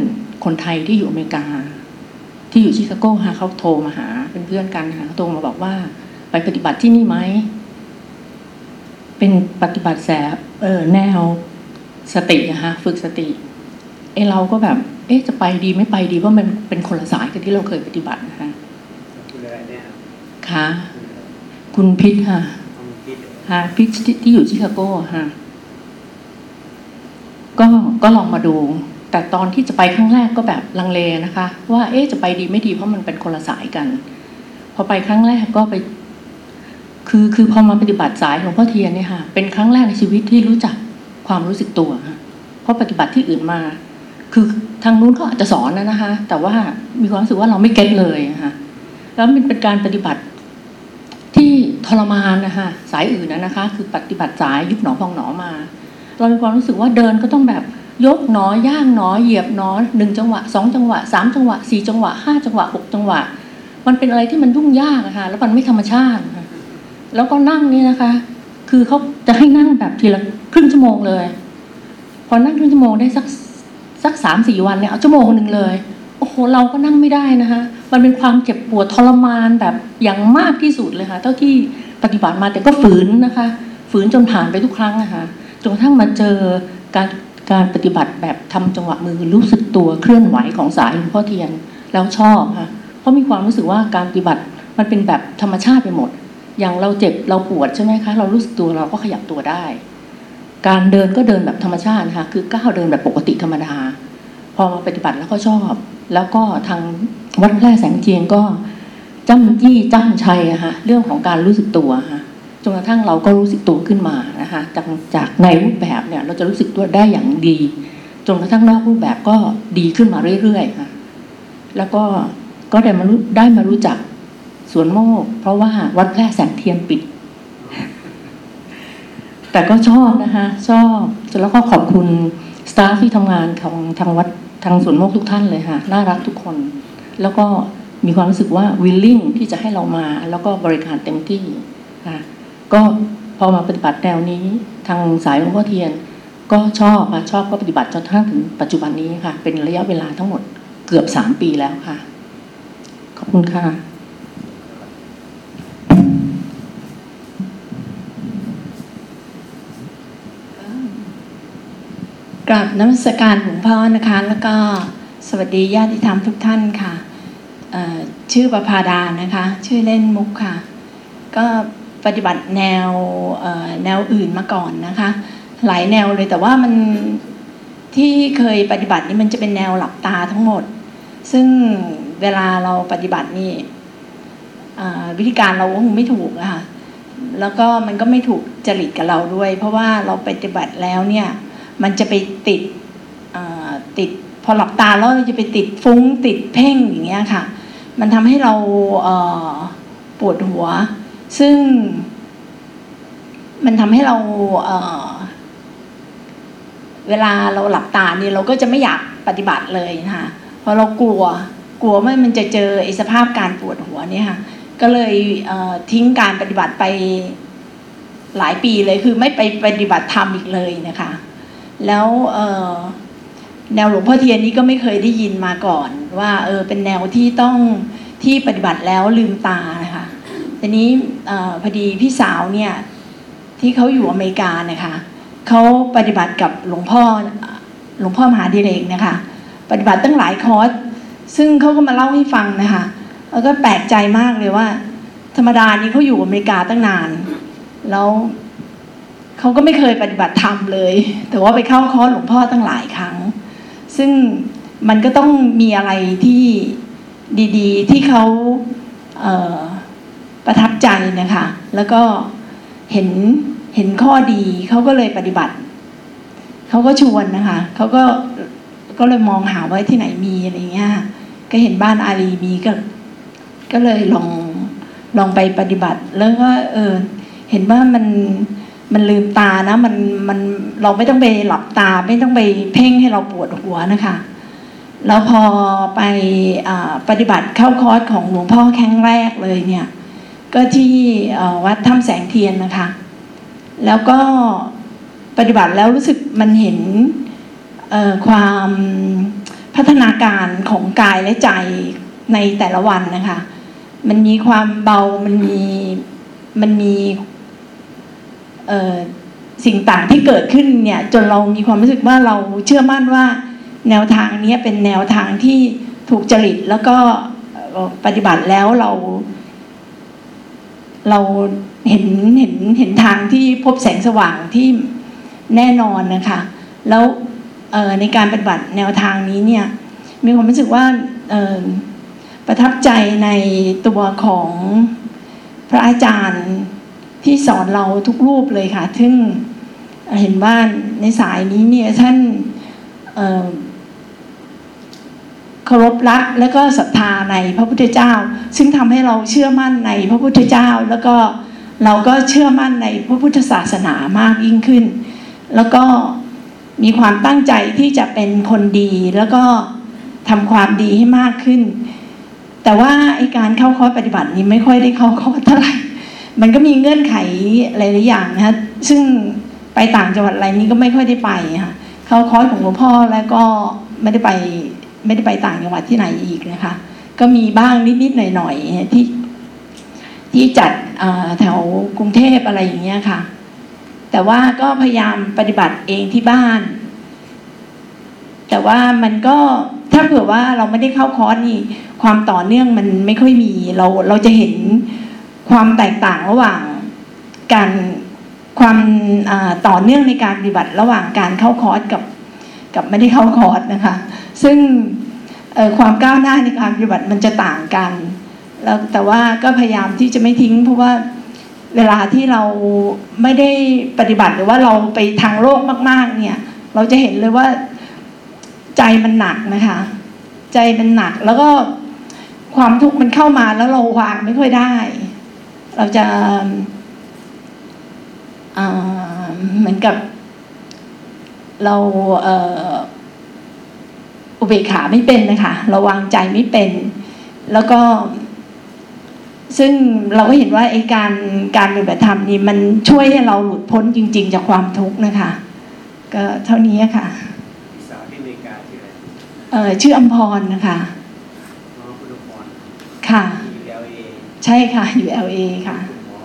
คนไทยที่อยู่อเมริกา ที่อยู่ชิคาโกค่ะเขาโทรมาหาเป็นเพื่อนกันค่ะเขาโทรมาบอกว่า ไปปฏิบัติที่นี่ไหม เป็นปฏิบัติแสบเออแนวสติอะฮะฝึกสติ เอะเราก็แบบ เอ๊ะจะไปดีไม่ไปดีเพราะมันเป็นคนละสายกับที่เราเคยปฏิบัตินะคะคุณอะไรเนี่ยครับค่ะคุณพิษค่ะต้องคิดค่ะพิชที่ที่อยู่ชิคาโกอะค่ะก็ก็ลองมาดู แต่ตอนที่จะไปครั้งแรกก็แบบลังเลนะคะ ว่าเอ๊ะจะไปดีไม่ดีเพราะมันเป็นคนละสายกัน พอไปครั้งแรกก็ไป คือคือพอมาปฏิบัติสายหลวงพ่อเทียนเนี่ยค่ะ เป็นครั้งแรกในชีวิตที่รู้จักความรู้สึกตัวค่ะเพราะปฏิบัติที่อื่นมา คือทางนู้นเขาอาจจะสอนนะนะคะ แต่ว่ามีความรู้สึกว่าเราไม่เก็ตเลยะค่ะแล้วมันเป็นการปฏิบัติที่ทรมานนะคะสายอื่นนะนะคะ คือปฏิบัติสายยุบหนอพองหนอมา เรามีความรู้สึกว่าเดินก็ต้องแบบยกหนอย่างหนอเหยียบหนอหนึ่งจังหวะสองจังหวะสามจังหวะสี่จังหวะห้าจังหวะหกจังหวะ มันเป็นอะไรที่มันยุ่งยากอะค่ะแล้วมันไม่ธรรมชาติค่ะ แล้วก็นั่งนี่นะคะ คือเขาจะให้นั่งแบบทีละครึ่งชั่วโมงเลย พอนั่งครึ่งชั่วโมงได้สักสักสามสี่วันเนี่ยเอาชั่วโมงหนึ่งเลย โอ้โหเราก็นั่งไม่ได้นะคะ มันเป็นความเจ็บปวดทรมานแบบอย่างมากที่สุดเลยค่ะ เท่าที่ปฏิบัติมาแต่ก็ฝืนนะคะ ฝืนจนผ่านไปทุกครั้งนะคะจนกระทั่งมาเจอการการปฏิบัติแบบทำจังหวะมือรู้สึกตัวเคลื่อนไหวของสายหลวงพ่อเทียนแล้วชอบค่ะเพราะมีความรู้สึกว่าการปฏิบัติมันเป็นแบบธรรมชาติไปหมด อย่างเราเจ็บเราปวดใช่ไหมคะ เรารู้สึกตัวเราก็ขยับตัวได้ การเดินก็เดินแบบธรรมชาตินะคะคือก้าวเดินแบบปกติธรรมดา พอมาปฏิบัติแล้วก็ชอบ แล้วก็ทางวัดแพร่แสงเทียนก็จ้ำยี่จ้ำชัยอะฮะเรื่องของการรู้สึกตัวฮะจนกระทั่งเราก็รู้สึกตัวขึ้นมานะคะจากจากในรูปแบบเนี่ยเราจะรู้สึกตัวได้อย่างดีจนกระทั่งนอกรูปแบบก็ดีขึ้นมาเรื่อยๆค่ะแล้วก็ก็ได้มารู้ได้มารู้จัก สวนโมก เพราะว่าวัดแพร่แสงเทียนปิด แต่ก็ชอบนะคะชอบแล้วก็ขอบคุณสตาฟที่ทำงานของทางวัดทางสวนโมกทุกท่านเลยค่ะ น่ารักทุกคน แล้วก็มีความรู้สึกว่า willing ที่จะให้เรามา แล้วก็บริการเต็มที่ค่ะก็พอมาปฏิบัติแนวนี้ ทางสายหลวงพ่อเทียน ก็ชอบค่ะชอบก็ปฏิบัติจนทั่งถึงปัจจุบันนี้ค่ะ เป็นระยะเวลาทั้งหมดเกือบสามปีแล้วค่ะ ขอบคุณค่ะ ราบน้ำสการหลวงพ่อนะคะ แล้วก็สวัสดีญาติธรรมทุกท่านค่ะชื่อประภาดานะคะ ชื่อเล่นมุกค่ะ ก็ปฏิบัติแนวแนวอื่นมาก่อนนะคะ หลายแนวเลยแต่ว่ามันที่เคยปฏิบัตินี่มันจะเป็นแนวหลับตาทั้งหมด ซึ่งเวลาเราปฏิบัตินี่วิธีการเราคงไม่ถูกอะค่ะแล้วก็มันก็ไม่ถูกจริตกับเราด้วย เพราะว่าเราปฏิบัติแล้วเนี่ย มันจะไปติดติดพอหลับตาแล้วมันจะไปติดฟุ้งติดเพ่งอย่างเงี้ยค่ะ มันทำให้เราเปวดหัว ซึ่ง มันทำให้เราเเวลาเราหลับตาเนี่ยเราก็จะไม่อยากปฏิบัติเลยนะคะเพราะเรากลัวกลัวว่ามันจะเจอไอ้สภาพการปวดหัวเนี่ยค่ะ ก็เลยเทิ้งการปฏิบัติไปหลายปีเลยคือไม่ไปปฏิบัติธรรมอีกเลยนะคะ แล้วแนวหลวงพ่อเทียนนี้ก็ไม่เคยได้ยินมาก่อน ว่า เออเป็นแนวที่ต้องที่ปฏิบัติแล้วลืมตานะคะทีนี้อพอดีพี่สาวเนี่ยที่เขาอยู่อเมริกานะคะเขาปฏิบัติกับหลวงพ่อหลวงพ่อมหาดิเรกนะคะ ปฏิบัติตั้งหลายคอร์สซึ่งเขาก็มาเล่าให้ฟังนะคะแล้วก็แปลกใจมากเลยว่า ธรรมดานี้เขาอยู่อเมริกาตั้งนาน แล้ว เขาก็ไม่เคยปฏิบัติธรรมเลย แต่ว่าไปเข้าคอร์สหลวงพ่อตั้งหลายครั้ง ซึ่งมันก็ต้องมีอะไรที่ดีๆ ที่เขาเประทับใจนะคะ แล้วก็เห็นเห็นข้อดีเขาก็เลยปฏิบัติ เขาก็ชวนนะคะ เขาก็ก็เลยมองหาว่าที่ไหนมีอะไรเงี้ย ก็เห็นบ้านอารีมีก็ ก็เลยลองลองไปปฏิบัติ แล้วก็เออเห็นว่ามัน มันลืมตานะมันมันเราไม่ต้องไปหลับตา ไม่ต้องไปเพ่งให้เราปวดหัวนะคะ แล้วพอไปปฏิบัติเข้าคอร์สของหลวงพ่อแข้งแรกเลยเนี่ย ก็ที่วัดถ้ำแสงเทียนนะคะ แล้วก็ปฏิบัติแล้วรู้สึกมันเห็นความพัฒนาการของกายและใจในแต่ละวันนะคะ มันมีความเบามันมีมันมี สิ่งต่างที่เกิดขึ้นเนี่ยจนเรามีความรู้สึกว่าเราเชื่อมั่นว่า แนวทางนี้เป็นแนวทางที่ถูกจริตแล้วก็ปฏิบัติแล้วเรา เราเห็นเห็นเห็นทางที่พบแสงสว่างที่แน่นอนนะคะ แล้วในการปฏิบัติแนวทางนี้เนี่ย มีความรู้สึกว่าประทับใจในตัวของพระอาจารย์ ที่สอนเราทุกรูปเลยค่ะ ซึ่งเห็นว่าในสายนี้เนี่ยท่านเคารพรักและก็ศรัทธาในพระพุทธเจ้า ซึ่งทำให้เราเชื่อมั่นในพระพุทธเจ้า แล้วก็เราก็เชื่อมั่นในพระพุทธศาสนามากยิ่งขึ้น แล้วก็มีความตั้งใจที่จะเป็นคนดีแล้วก็ทำความดีให้มากขึ้น แต่ว่าไอการเข้าคอร์สปฏิบัตินี้ไม่ค่อยได้เข้าคอร์สเท่าไหร่ มันก็มีเงื่อนไขหลายๆอย่างนะคะซึ่งไปต่างจังหวัดอะไรนี้ก็ไม่ค่อยได้ไปค่ะเข้าคอร์สของหลวงพ่อแล้วก็ไม่ได้ไปไม่ได้ไปต่างจังหวัดที่ไหนอีกนะคะ ก็มีบ้างนิดๆหน่อยๆที่ที่จัดแถวกรุงเทพอะไรอย่างเงี้ยค่ะ แต่ว่าก็พยายามปฏิบัติเองที่บ้าน แต่ว่ามันก็ถ้าเผื่อว่าเราไม่ได้เข้าคอร์สนี่ ความต่อเนื่องมันไม่ค่อยมีเราเราจะเห็น ความแตกต่างระหว่างการความต่อเนื่องในการปฏิบัติระหว่างการเข้าคอร์สกับกับไม่ได้เข้าคอร์สนะคะ ซึ่งความก้าวหน้าในการปฏิบัติมันจะต่างกัน แล้วแต่ว่าก็พยายามที่จะไม่ทิ้ง เพราะว่าเวลาที่เราไม่ได้ปฏิบัติหรือว่าเราไปทางโลกมาก ๆ เนี่ย เราจะเห็นเลยว่าใจมันหนักนะคะ ใจมันหนักแล้วก็ความทุกข์มันเข้ามาแล้วเราวางไม่ค่อยได้ เราจะอ่าเหมือนกับ เราเอ่ออุเบกขาไม่เป็นนะคะเราวางใจไม่เป็น แล้วก็ ซึ่งเราก็เห็นว่าไอ้การการปฏิบัติธรรมนี่มันช่วยให้เราหลุดพ้นจริง ๆ จากความทุกข์นะคะ ก็เท่านี้ค่ะสาวที่อเมริกาชื่ออะไรเอ่อชื่ออัมพรนะคะน้องคุณพรค่ะที่ LA ใช่ค่ะ อยู่ LA ค่ะหมอ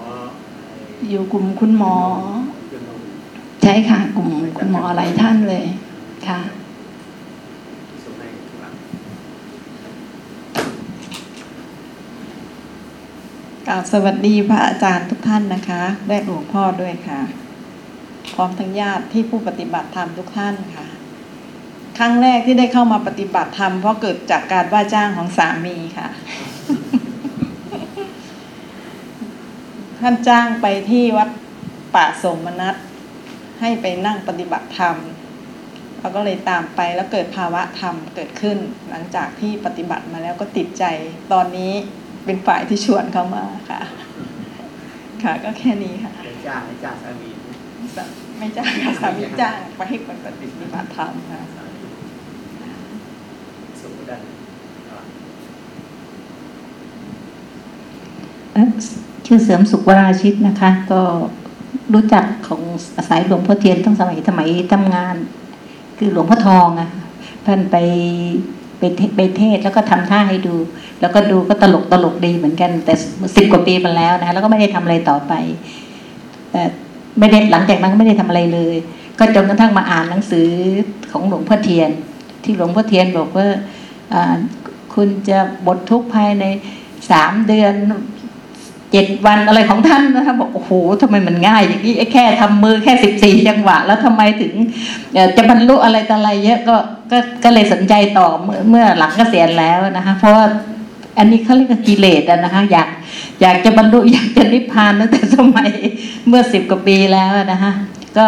อยู่กลุ่มคุณหมอจนงใช่ค่ะ กลุ่มคุณหมอหลายท่านเลยค่ะส่งให้ข้างหลังกราบสวัสดีพระอาจารย์ทุกท่านนะคะและหลวงพ่อด้วยค่ะ พร้อมทั้งญาติที่ผู้ปฏิบัติธรรมทุกท่านค่ะ ครั้งแรกที่ได้เข้ามาปฏิบัติธรรมเพราะเกิดจากการว่าจ้างของสามีค่ะ ท่านจ้างไปที่วัดป่าสมนัตให้ไปนั่งปฏิบัติธรรมเราก็เลยตามไปแล้วเกิดภาวะธรรมเกิดขึ้น หลังจากที่ปฏิบัติมาแล้วก็ติดใจ ตอนนี้เป็นฝ่ายที่ชวนเขามาค่ะ ค่ะก็แค่นี้ค่ะเป็นจ้างให้จ้างสามีไม่จ้างค่ะสามีจ้างไปให้คนปฏิบัติธรรมค่ะ ส่งก็ได้อ่า เอ่อ ชื่อเสริมสุขวราชิตนะคะ ก็รู้จักของสายหลวงพ่อเทียนตั้งสมัยสมัยทำงาน คือหลวงพ่อทองอะ่ะท่านไปไปเทไปเทศแล้วก็ทำท่าให้ดู แล้วก็ดูก็ตลกตลกดีเหมือนกัน แต่สิบกว่าปีมาแล้วนะแล้วก็ไม่ได้ทำอะไรต่อไป แต่ไม่ได้หลังจากนั้นก็ไม่ได้ทำอะไรเลย ก็จนกระทั่งมาอ่านหนังสือของหลวงพ่อเทียน ที่หลวงพ่อเทียนบอกว่าอ่าคุณจะบททุกข์ภายในสามเดือน เจ็ดวันอะไรของท่านนะคะบอกโอ้โหทำไมมันง่าย อย่างนี้แค่ทำมือแค่สิบสี่จังหวะ แล้วทำไมถึงจะบรรลุอะไรต่ออะไรเยอะก็ก็ก็เลยสนใจต่อเมื่อเมื่อหลังเกษียณแล้วนะคะ เพราะว่าอันนี้เขาเรียกกิเลสอะนะคะ อยากอยากจะบรรลุอยากจะนิพพานตั้งแต่สมัยเมื่อสิบกว่าปีแล้วนะคะก็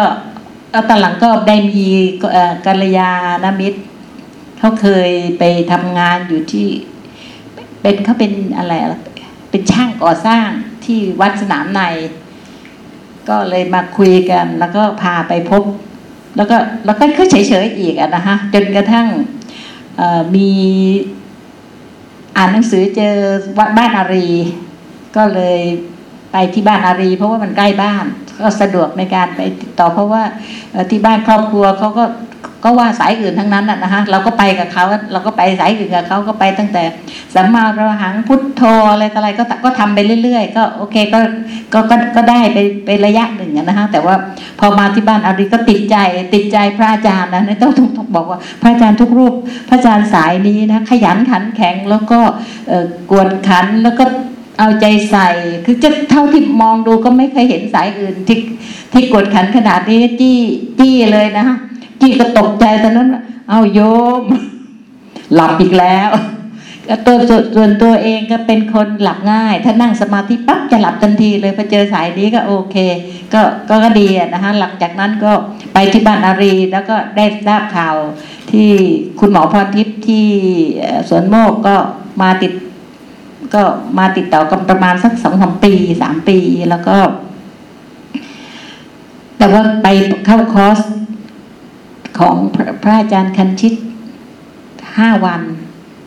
แล้วตอนหลังก็ได้มีกัลยาณมิตรเขาเคยไปทำงานอยู่ที่ เป็นเขาเป็นอะไร เป็นช่างก่อสร้างที่วัดสนามใน ก็เลยมาคุยกัน แล้วก็พาไปพบ แล้วก็แล้วก็คือเฉยๆอีกอะนะคะจนกระทั่งมีอ่านหนังสือเจอวัดบ้านอารี ก็เลยไปที่บ้านอารี เพราะว่ามันใกล้บ้านก็สะดวกในการไปติดต่อเพราะว่าที่บ้านครอบครัวเขาก็ ก็ว่าสายอื่นทั้งนั้นน่ะนะคะเราก็ไปกับเขาเราก็ไปสายอื่นกับเขาก็ไปตั้งแต่สัมมาระหังพุทโธอะไรต่ออะไรก็ก็ทำไปเรื่อยๆ ก็โอเคก็ก็ก็ก็ได้ไปไประยะหนึ่งนะคะแต่ว่าพอมาที่บ้านอารีก็ติดใจติดใจพระอาจารย์นะต้องต้องต้องบอกว่าพระอาจารย์ทุกรูป พระอาจารย์สายนี้นะขยันขันแข็งแล้วก็กวดขันแล้วก็เอาใจใส่ คือจะเท่าที่มองดูก็ไม่เคยเห็นสายอื่นที่ที่กดขันขนาดนี้จี้จี้เลยนะฮะ จี้ก็ตกใจตอนนั้นว่าเอาโยม หลับอีกแล้วตัวส่วนตัวเองก็เป็นคนหลับง่าย ถ้านั่งสมาธิปั๊บจะหลับทันทีเลยพอเจอสายนี้ก็โอเคก็ก็ก็ดีนะคะหลังจากนั้นก็ไปที่บ้านอารีแล้วก็ได้ทราบข่าวที่คุณหมอพรทิพย์ที่สวนโมกก็มาติด ก็มาติดต่อกันประมาณสักสองสามปีสามปีแล้วก็ แต่ว่าไปเข้าคอร์ส ของพระพระอาจารย์คันชิตห้าวัน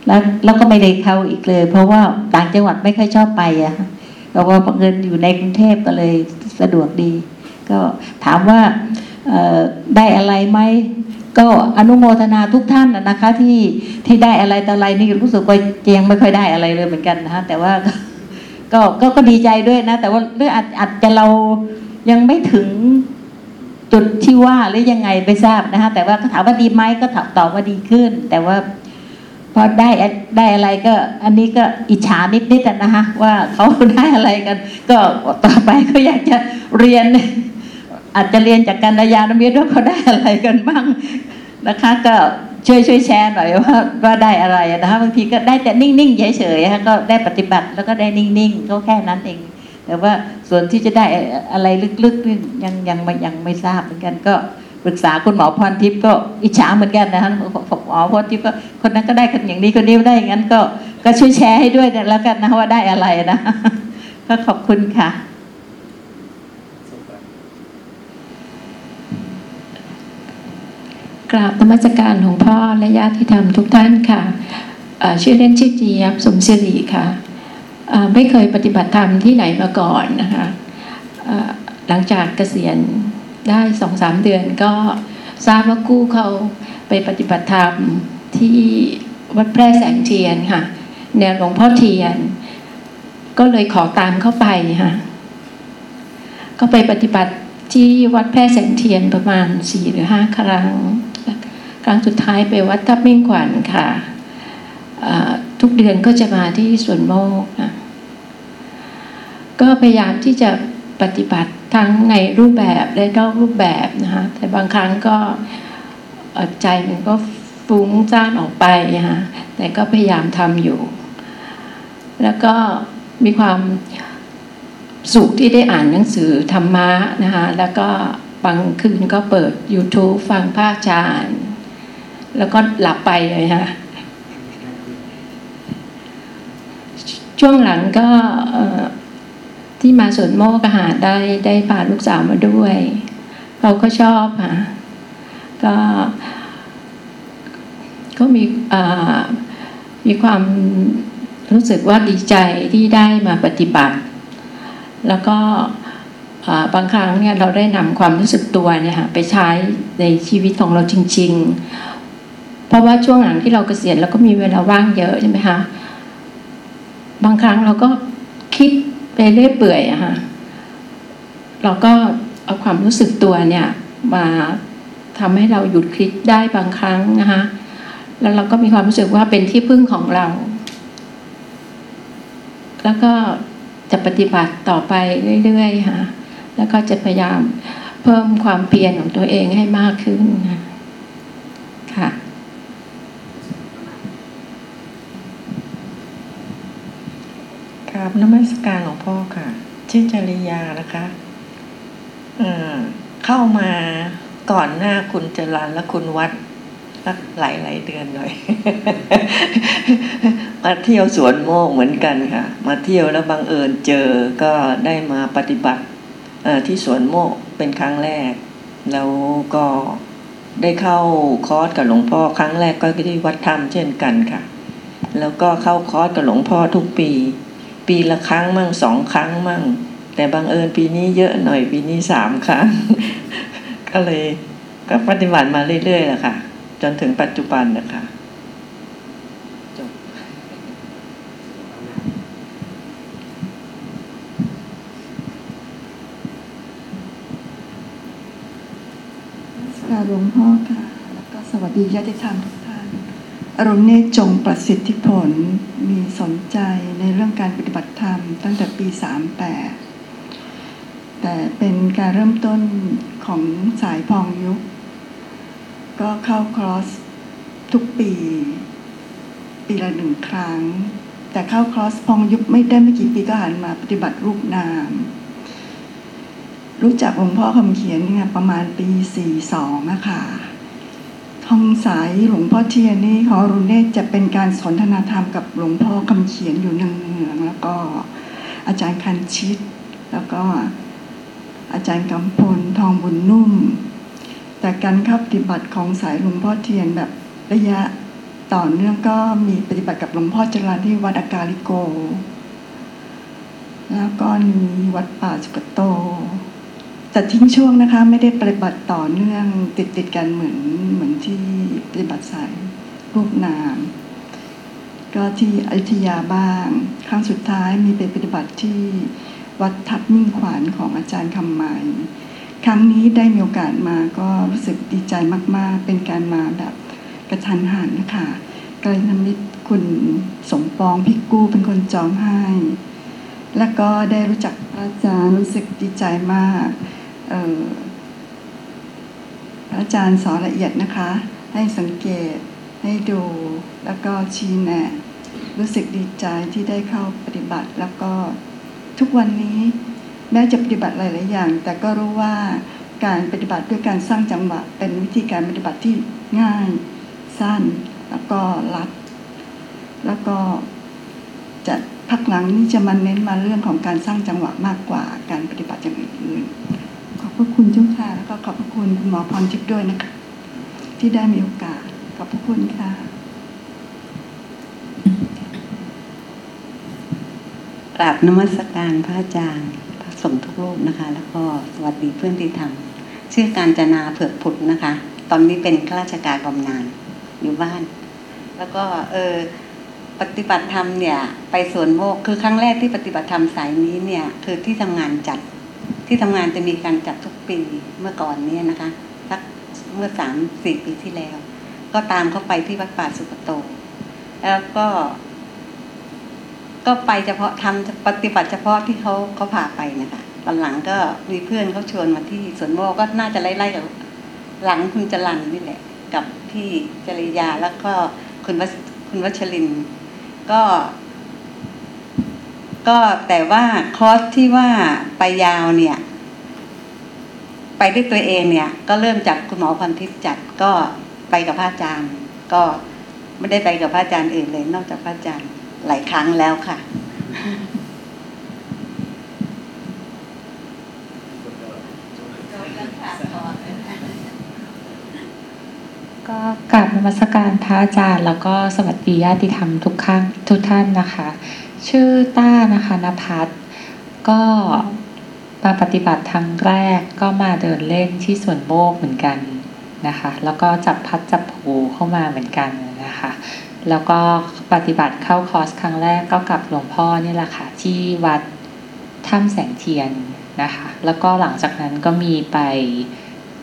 แล้วแล้วก็ไม่ได้เข้าอีกเลย เพราะว่าต่างจังหวัดไม่ค่อยชอบไปอะเราก็บังเอิญอยู่ในกรุงเทพก็เลยสะดวกดี ก็ถามว่าได้อะไรไหมก็อนุโมทนาทุกท่านนะคะ ที่ที่ได้อะไรแต่อะไรนี่รู้สึกว่าเจียงไม่ค่อยได้อะไรเลยเหมือนกันนะฮะแต่ว่าก็ก็ก็ดีใจด้วยนะ แต่ว่าเรื่องอาจจะเรายังไม่ถึง จุดที่ว่าหรือยังไงไม่ทราบนะคะแต่ว่าก็ถามว่าดีไหมก็ตอบตอบว่าดีขึ้น แต่ว่าพอได้ได้อะไรก็ อันนี้ก็อิจฉานิดๆอะนะคะว่าเขาได้อะไรกัน ก็ต่อไปก็อยากจะเรียน อาจจะเรียนจากการยานมิตรว่าเขาได้อะไรกันบ้างนะคะ ก็ช่วยช่วยแชร์หน่อยว่าว่าได้อะไรนะคะบางทีก็ได้แต่นิ่งๆเฉยๆก็ได้ปฏิบัติแล้วก็ได้นิ่งๆก็แค่นั้นเอง แต่ว่าส่วนที่จะได้อะไรลึกๆนี่ยังยังไม่ยังไม่ทราบเหมือนกันก็ปรึกษาคุณหมอพรทิพย์ก็อิจฉาเหมือนกันนะคะหมอพรทิพย์ก็คนนั้นก็ได้กันอย่างนี้คนนี้ได้อย่างนั้นก็ก็ช่วยแชร์ให้ด้วยแล้วกันนะว่าได้อะไรนะก็ขอบคุณค่ะกราบนมัสการหลวงพ่อและญาติธรรมทุกท่านค่ะชื่อเล่นชื่อเจี๊ยบสมศิริค่ะ ไม่เคยปฏิบัติธรรมที่ไหนมาก่อนนะคะหลังจากเกษียณได้สองสามเดือนก็ทราบว่ากู้เขาไปปฏิบัติธรรมที่วัดแพร่แสงเทียนค่ะ แนวหลวงพ่อเทียน ก็เลยขอตามเข้าไปค่ะก็ไปปฏิบัติที่วัดแพร่แสงเทียนประมาณสี่หรือห้าครั้ง ครั้งสุดท้ายไปวัดทับมิ่งขวัญค่ะ ทุกเดือนก็จะมาที่สวนโมกนะก็พยายามที่จะปฏิบัติทั้งในรูปแบบและนอกรูปแบบนะคะแต่บางครั้งก็ใจมันก็ฟุ้งซ่านออกไปนะคะแต่ก็พยายามทำอยู่ แล้วก็มีความสุขที่ได้อ่านหนังสือธรรมะนะคะแล้วก็บางคืนก็เปิด YouTube ฟังภาคจารย์ แล้วก็หลับไปเลยค่ะ ช่วงหลังก็ที่มาสวนโมกหาได้ได้พาลูกสาวมาด้วยเขาก็ชอบค่ะก็ก็มีมีความรู้สึกว่าดีใจที่ได้มาปฏิบัติ แล้วก็บางครั้งเนี่ยเราได้นำความรู้สึกตัวเนี่ยค่ะไปใช้ในชีวิตของเราจริง ๆ เพราะว่าช่วงหลังที่เราเกษียณเราก็มีเวลาว่างเยอะใช่ไหมคะ บางครั้งเราก็คิดไปเรื่อยเปื่อยอะค่ะเราก็เอาความรู้สึกตัวเนี่ยมาทำให้เราหยุดคิดได้บางครั้งนะคะแล้วเราก็มีความรู้สึกว่าเป็นที่พึ่งของเรา แล้วก็จะปฏิบัติต่อไปเรื่อยๆค่ะแล้วก็จะพยายามเพิ่มความเพียรของตัวเองให้มากขึ้นค่ะ รับนมัสการหลวงพ่อค่ะ ชื่อจริยานะคะเข้ามาก่อนหน้าคุณจรันและคุณวัดสักหลายหลายเดือนหน่อย มาเที่ยวสวนโมกเหมือนกันค่ะ มาเที่ยวแล้วบังเอิญเจอก็ได้มาปฏิบัติที่สวนโมกเป็นครั้งแรก แล้วก็ได้เข้าคอร์สกับหลวงพ่อครั้งแรกก็ที่วัดธรรมเช่นกันค่ะ แล้วก็เข้าคอร์สกับหลวงพ่อทุกปี ปีละครั้งมั่งสองครั้งมั่ง แต่บังเอิญปีนี้เยอะหน่อยปีนี้สามครั้ง ก็เลยก็ปฏิบัติมาเรื่อยๆแหละค่ะ จนถึงปัจจุบันนะคะค่ะหลวงพ่อค่ะ แล้วก็สวัสดีญาติธรรมทุกท่านอรุณเนจงประสิทธิผล สนใจในเรื่องการปฏิบัติธรรมตั้งแต่ปี 38 แต่เป็นการเริ่มต้นของสายพองยุค ก็เข้าคลอสทุกปี ปีละหนึ่งครั้ง แต่เข้าคลอสพองยุคไม่ได้ไม่กี่ปีก็หันมาปฏิบัติรูปนาม รู้จักหลวงพ่อคำเขียนเนี่ยประมาณปี 42นะคะ ทองสายหลวงพ่อเทียนนี่ขอรุณเนตจะเป็นการสนทนาธรรมกับหลวงพ่อคำเขียนอยู่เนืองๆแล้วก็อาจารย์คันชิต แล้วก็อาจารย์กำพลทองบุญนุ่ม แต่การเข้าปฏิบัติของสายหลวงพ่อเทียนแบบระยะต่อเนื่องก็มีปฏิบัติกับหลวงพ่อจรันที่วัดอากาลิโก แล้วก็มีวัดป่าสุกโต แต่ทิ้งช่วงนะคะ ไม่ได้ปฏิบัติต่อเนื่องติดติดกันเหมือนเหมือนที่ปฏิบัติสายรูปนาม ก็ที่อยุธยาบ้าง ครั้งสุดท้ายมีไปปฏิบัติที่วัดทับมิ่งขวานของอาจารย์คำใหม่ครั้งนี้ได้มีโอกาสมาก็รู้สึกดีใจมาก ๆ เป็นการมาแบบกระทันหันนะคะกลยนมิตรคุณสมปองพิกกู้เป็นคนจองให้ แล้วก็ได้รู้จักอาจารย์รู้สึกดีใจมาก พระอาจารย์สอนละเอียดนะคะ ให้สังเกตให้ดูแล้วก็ชี้แนะรู้สึกดีใจที่ได้เข้าปฏิบัติ แล้วก็ทุกวันนี้แม้จะปฏิบัติหลาย ๆ อย่าง แต่ก็รู้ว่าการปฏิบัติด้วยการสร้างจังหวะ เป็นวิธีการปฏิบัติที่ง่าย สั้น แล้วก็รัดแล้วก็จะพักหลังนี่จะมาเน้นมาเรื่องของการสร้างจังหวะมากกว่าการปฏิบัติอย่างอื่น ขอบพระคุณเจ้าค่ะแล้วก็ขอบพระคุณคุณหมอพรทิพย์ด้วยนะคะ ที่ได้มีโอกาส ขอบพระคุณค่ะ กราบนมัสการพระอาจารย์พระสงฆ์ทุกรูปนะคะ แล้วก็สวัสดีเพื่อนที่ทำชื่อการจนาเผือกผุดนะคะ ตอนนี้เป็นข้าราชการบำนาญอยู่บ้าน แล้วก็เออปฏิบัติธรรมเนี่ย ไปสวนโมกคือครั้งแรกที่ปฏิบัติธรรมสายนี้เนี่ย คือที่ทำงานจัด ที่ทำงานจะมีการจัดทุกปีเมื่อก่อนเนี่ยนะคะสักเมื่อสามสี่ปีที่แล้ว ก็ตามเข้าไปที่วัดป่าสุกโต แล้วก็ ก็ไปเฉพาะทำปฏิบัติเฉพาะที่เขาเขาพาไปนะคะตอนหลังก็มีเพื่อนเขาชวนมาที่สวนโมกก็น่าจะไล่ๆกับหลังคุณจรันนี่แหละ กับพี่จริยาแล้วก็คุณวัชคุณวัชริน ก็ ก็แต่ว่าคอร์สที่ว่าไปยาวเนี่ย ไปด้วยตัวเองเนี่ย ก็เริ่มจากคุณหมอพันทิพย์จัดก็ไปกับพระอาจารย์ ก็ไม่ได้ไปกับพระอาจารย์อื่นเลย นอกจากพระอาจารย์หลายครั้งแล้วค่ะก็กราบนมัสการพระอาจารย์ แล้วก็สวัสดีญาติธรรมทุกข้างทุกท่านนะคะ ชื่อต้านะคะนภัสก็มาปฏิบัติครั้งแรกก็มาเดินเล่นที่สวนโมกเหมือนกันนะคะ แล้วก็จับพัดจับผูเข้ามาเหมือนกันนะคะ แล้วก็ปฏิบัติเข้าคอร์สครั้งแรกก็กับหลวงพ่อนี่แหละค่ะที่วัดถ้ำแสงเทียนนะคะ แล้วก็หลังจากนั้นก็มีไป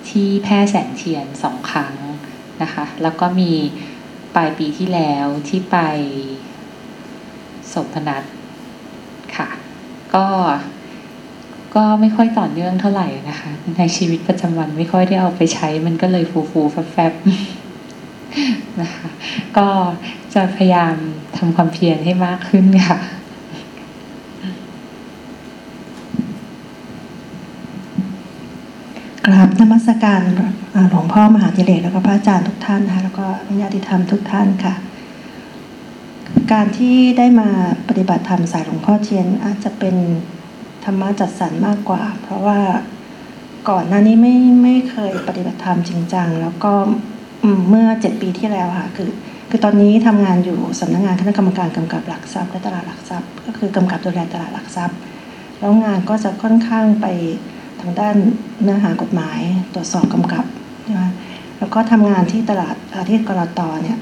ที่แพร่แสงเทียนสองครั้งนะคะ แล้วก็มีปลายปีที่แล้วที่ไป สมพนัทค่ะ ก็ก็ไม่ค่อยต่อเนื่องเท่าไหร่นะคะ ในชีวิตประจำวันไม่ค่อยได้เอาไปใช้ มันก็เลยฟูฟูแฟบๆนะคะก็จะพยายามทำความเพียรให้มากขึ้นค่ะกราบนมัสการหลวงพ่อมหาธิเรศแล้วก็พระอาจารย์ทุกท่านนะคะแล้วก็ญาติธรรมทุกท่านค่ะ การที่ได้มาปฏิบัติธรรมสายหลวงพ่อเทียนอาจจะเป็นธรรมะจัดสรรมากกว่า เพราะว่าก่อนหน้านี้ไม่ไม่เคยปฏิบัติธรรมจริงจังแล้วก็เมื่อเจ็ดปีที่แล้วค่ะคือคือตอนนี้ทำงานอยู่สำนักงานคณะกรรมการกำกับหลักทรัพย์และตลาดหลักทรัพย์ ก็คือกำกับดูแลตลาดหลักทรัพย์ แล้วงานก็จะค่อนข้างไปทางด้านเนื้อหากฎหมายตรวจสอบกำกับนะคะแล้วก็ทำงานที่ตลาดเอ่อที่กรตเนี่ย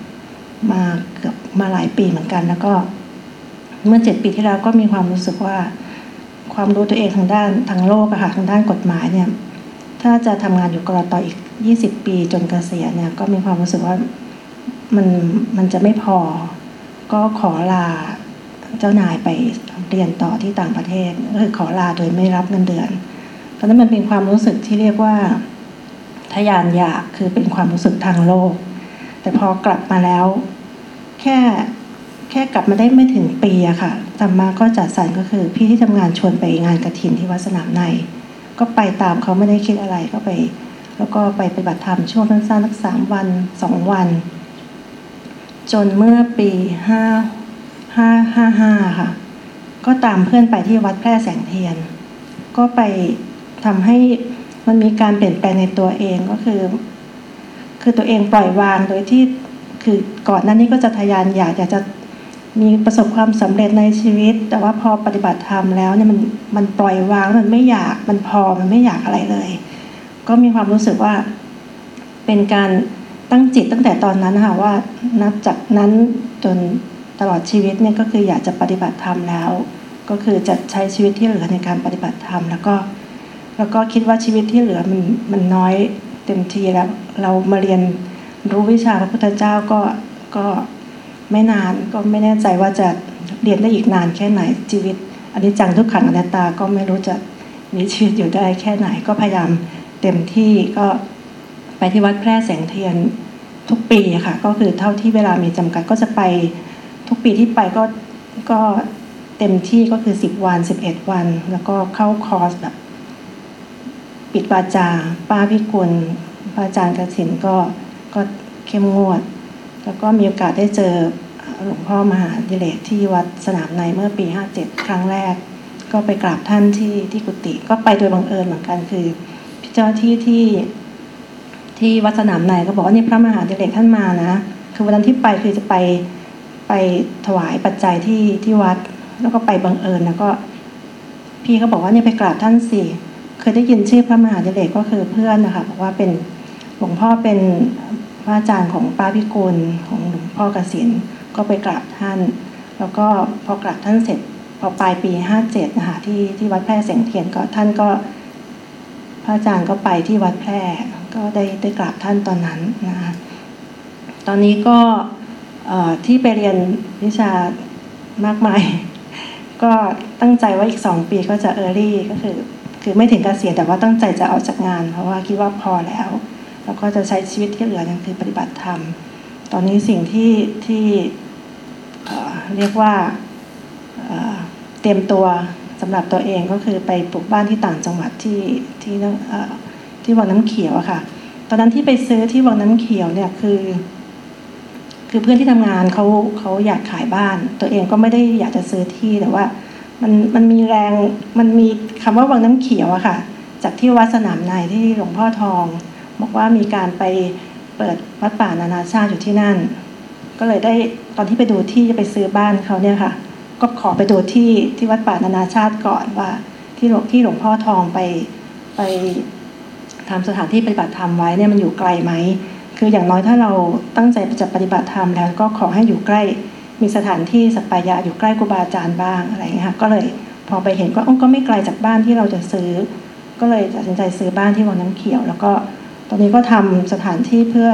มาเกือบมาหลายปีเหมือนกัน แล้วก็เมื่อเจ็ดปีที่แล้วก็มีความรู้สึกว่าความรู้ตัวเองทางด้านทางโลกอะค่ะทางด้านกฎหมายเนี่ย ถ้าจะทำงานอยู่กรตออีก 20 ปีจนเกษียณเนี่ย ก็มีความรู้สึกว่ามันมันจะไม่พอ ก็ขอลาเจ้านายไปเรียนต่อที่ต่างประเทศก็คือขอลาโดยไม่รับเงินเดือนตอนนั้นมันเป็นความรู้สึกที่เรียกว่าทะยานอยากคือเป็นความรู้สึกทางโลก แต่พอกลับมาแล้ว แค่แค่กลับมาได้ไม่ถึงปีอะค่ะธรรมาก็จัดสรรก็คือ พี่ที่ทำงานชวนไปงานกระถินที่วัดสนามใน ก็ไปตามเขาไม่ได้คิดอะไรก็ไป แล้วก็ไปปฏิบัติธรรมช่วงสั้นๆสักสามวันสองวัน จนเมื่อปีห้าห้าห้าห้าค่ะ ก็ตามเพื่อนไปที่วัดแพร่แสงเทียน ก็ไปทำให้มันมีการเปลี่ยนแปลงในตัวเองก็คือ คือตัวเองปล่อยวางโดยที่คือก่อนหน้านี้ก็จะทะยานอยากอยากจะมีประสบความสำเร็จในชีวิต แต่ว่าพอปฏิบัติธรรมแล้วเนี่ยมันมันปล่อยวางมันไม่อยากมันพอมันไม่อยากอะไรเลย ก็มีความรู้สึกว่า เป็นการตั้งจิตตั้งแต่ตอนนั้นนะคะว่านับจากนั้นจนตลอดชีวิตเนี่ยก็คืออยากจะปฏิบัติธรรมแล้ว ก็คือจะใช้ชีวิตที่เหลือในการปฏิบัติธรรม แล้วก็ แล้วก็คิดว่าชีวิตที่เหลือมันมันน้อย เต็มที่แล้ว เรามาเรียนรู้วิชาพระพุทธเจ้าก็ก็ไม่นานก็ไม่แน่ใจว่าจะเรียนได้อีกนานแค่ไหนชีวิตอันิจจังทุกขังอนัตตาก็ไม่รู้จะมีชีวิตอยู่ได้แค่ไหนก็พยายามเต็มที่ก็ไปที่วัดแพร่แสงเทียนทุกปีค่ะ ก็คือเท่าที่เวลามีจำกัดก็จะไปทุกปีที่ไปก็ก็เต็มที่ก็คือสิบวันสิบเอ็ดวัน แล้วก็เข้าคอร์สแบบ ปิดวาจา ป้าพิกุลพระอาจารย์กสินก็ก็เข้มงวด แล้วก็มีโอกาสได้เจอหลวงพ่อมหาดิเลกที่วัดสนามในเมื่อปี 57 ครั้งแรก ก็ไปกราบท่านที่ที่กุฏิก็ไปโดยบังเอิญเหมือนกันคือพี่เจ้าที่ที่ที่วัดสนามในก็บอกว่านี่พระมหาดิเลกท่านมานะ คือวันนั้นที่ไปคือจะไปไปถวายปัจจัยที่ที่วัด แล้วก็ไปบังเอิญแล้วก็ พี่เขาบอกว่าเนี่ยไปกราบท่านสิ เคยได้ยินชื่อพระมหาดิเลกก็คือเพื่อนนะคะบอกว่าเป็นหลวงพ่อเป็นพระอาจารย์ของป้าพิกุลของหลวงพ่อกสินก็ไปกราบท่าน แล้วก็พอกราบท่านเสร็จพอปลายปีห้าเจ็ดนะคะที่ที่วัดแพร่เสียงเทียนก็ท่านก็ พระอาจารย์ก็ไปที่วัดแพร่ก็ได้ได้กราบท่านตอนนั้นนะคะตอนนี้ก็ที่ไปเรียนวิชามากมาย ก็ตั้งใจว่าอีกสองปีก็จะเออรี่ก็คือ คือไม่ถึงกเกษียณแต่ว่าตั้งใจจะออกจากงาน เพราะว่าคิดว่าพอแล้ว แล้วก็จะใช้ชีวิตที่เหลือยังคือปฏิบัติธรรม ตอนนี้สิ่งที่ที่เรียกว่าเตรียมตัวสำหรับตัวเองก็คือไปปลูกบ้านที่ต่างจังหวัดที่ที่ที่วังน้ำเขียวอะค่ะ ตอนนั้นที่ไปซื้อที่วังน้ำเขียวเนี่ยคือ คือเพื่อนที่ทำงานเขาเขาอยากขายบ้าน ตัวเองก็ไม่ได้อยากจะซื้อที่แต่ว่า มันมันมีแรงมันมีคำว่าวังน้ำเขียวอะค่ะ จากที่วัดสนามในที่หลวงพ่อทอง บอกว่ามีการไปเปิดวัดป่านานาชาติอยู่ที่นั่น ก็เลยได้ตอนที่ไปดูที่จะไปซื้อบ้านเขาเนี่ยค่ะ ก็ขอไปดูที่ที่วัดป่านานาชาติก่อนว่าที่หลวงที่หลวงพ่อทองไปไปทำสถานที่ปฏิบัติธรรมไว้เนี่ยมันอยู่ไกลไหมคืออย่างน้อยถ้าเราตั้งใจจะปฏิบัติธรรมแล้วก็ขอให้อยู่ใกล้ มีสถานที่สัปปายะอยู่ใกล้ครูบาอาจารย์บ้างอะไรเงี้ยค่ะก็เลยพอไปเห็นก็ก็ไม่ไกลจากบ้านที่เราจะซื้อ ก็เลยตัดสินใจซื้อบ้านที่วังน้ำเขียว แล้วก็ตอนนี้ก็ทำสถานที่เพื่อ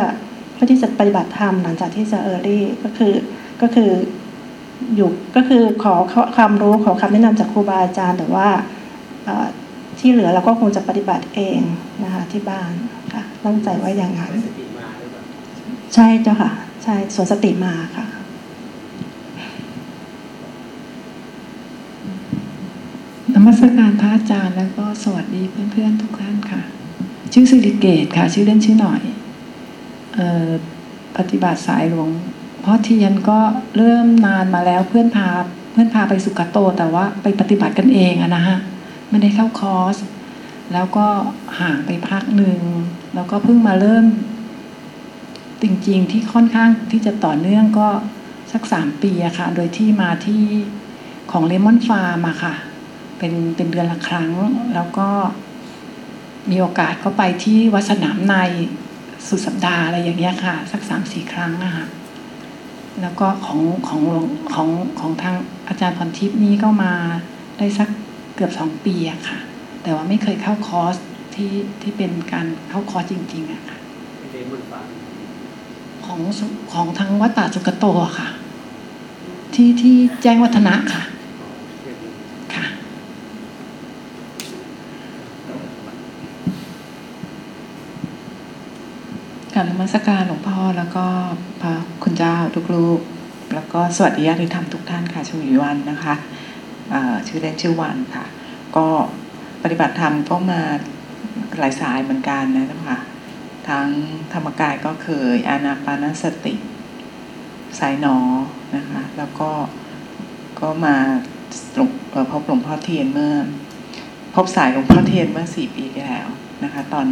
เพื่อที่จะปฏิบัติธรรมหลังจากที่จะเออรี่ก็คือก็คืออยู่ก็คือขอความรู้ขอคำแนะนำจากครูบาอาจารย์ แต่ว่าที่เหลือเราก็คงจะปฏิบัติเองนะคะที่บ้านค่ะตั้งใจไว้อย่างนั้นใช่เจ้าค่ะ ใช่สวนสติมาค่ะ นมัสการพระอาจารย์แล้วก็สวัสดีเพื่อนๆทุกท่านค่ะ ชื่อสิริเกตค่ะ ชื่อเล่นชื่อหน่อยออปฏิบัติสายหลวงพ่อเทียนก็เริ่มนานมาแล้วเพื่อนพาเพื่อนพาไปสุกโต แต่ว่าไปปฏิบัติกันเองอะนะฮะไม่ได้เข้าคอร์ส แล้วก็ห่างไปพักหนึ่งแล้วก็เพิ่งมาเริ่ม จริงๆที่ค่อนข้างที่จะต่อเนื่องก็สักสามปีอะค่ะ โดยที่มาที่ของเลมอนฟาร์มอะค่ะ เป็นเป็นเดือนละครั้ง แล้วก็มีโอกาสก็ไปที่วัดสนามในสุดสัปดาห์อะไรอย่างเงี้ยค่ะ สักสามสี่ครั้งนะคะแล้วก็ของของของของทางอาจารย์พรทิพย์นี้ก็มาได้สักเกือบสองปีอะค่ะ แต่ว่าไม่เคยเข้าคอร์สที่ที่เป็นการเข้าคอร์สจริง ๆอะค่ะของของทางวัดป่าสุกโตค่ะ ที่ที่แจ้งวัฒนะค่ะ การนมัสการหลวงพ่อแล้วก็พระคุณเจ้าทุกลูกแล้วก็สวัสดีญาติธรรมทุกท่านค่ะชวีวันนะคะชื่อเล่นชื่อวันค่ะ ก็ปฏิบัติธรรมก็มาหลายสายเหมือนกันนะนะคะทั้งธรรมกายก็เคยอานาปานสติ สายหนอนะคะ แล้วก็ก็มาพบหลวงพ่อเทียนเมื่อ พบสายหลวงพ่อเทียนเมื่อสี่ปีที่แล้วนะคะ ตอน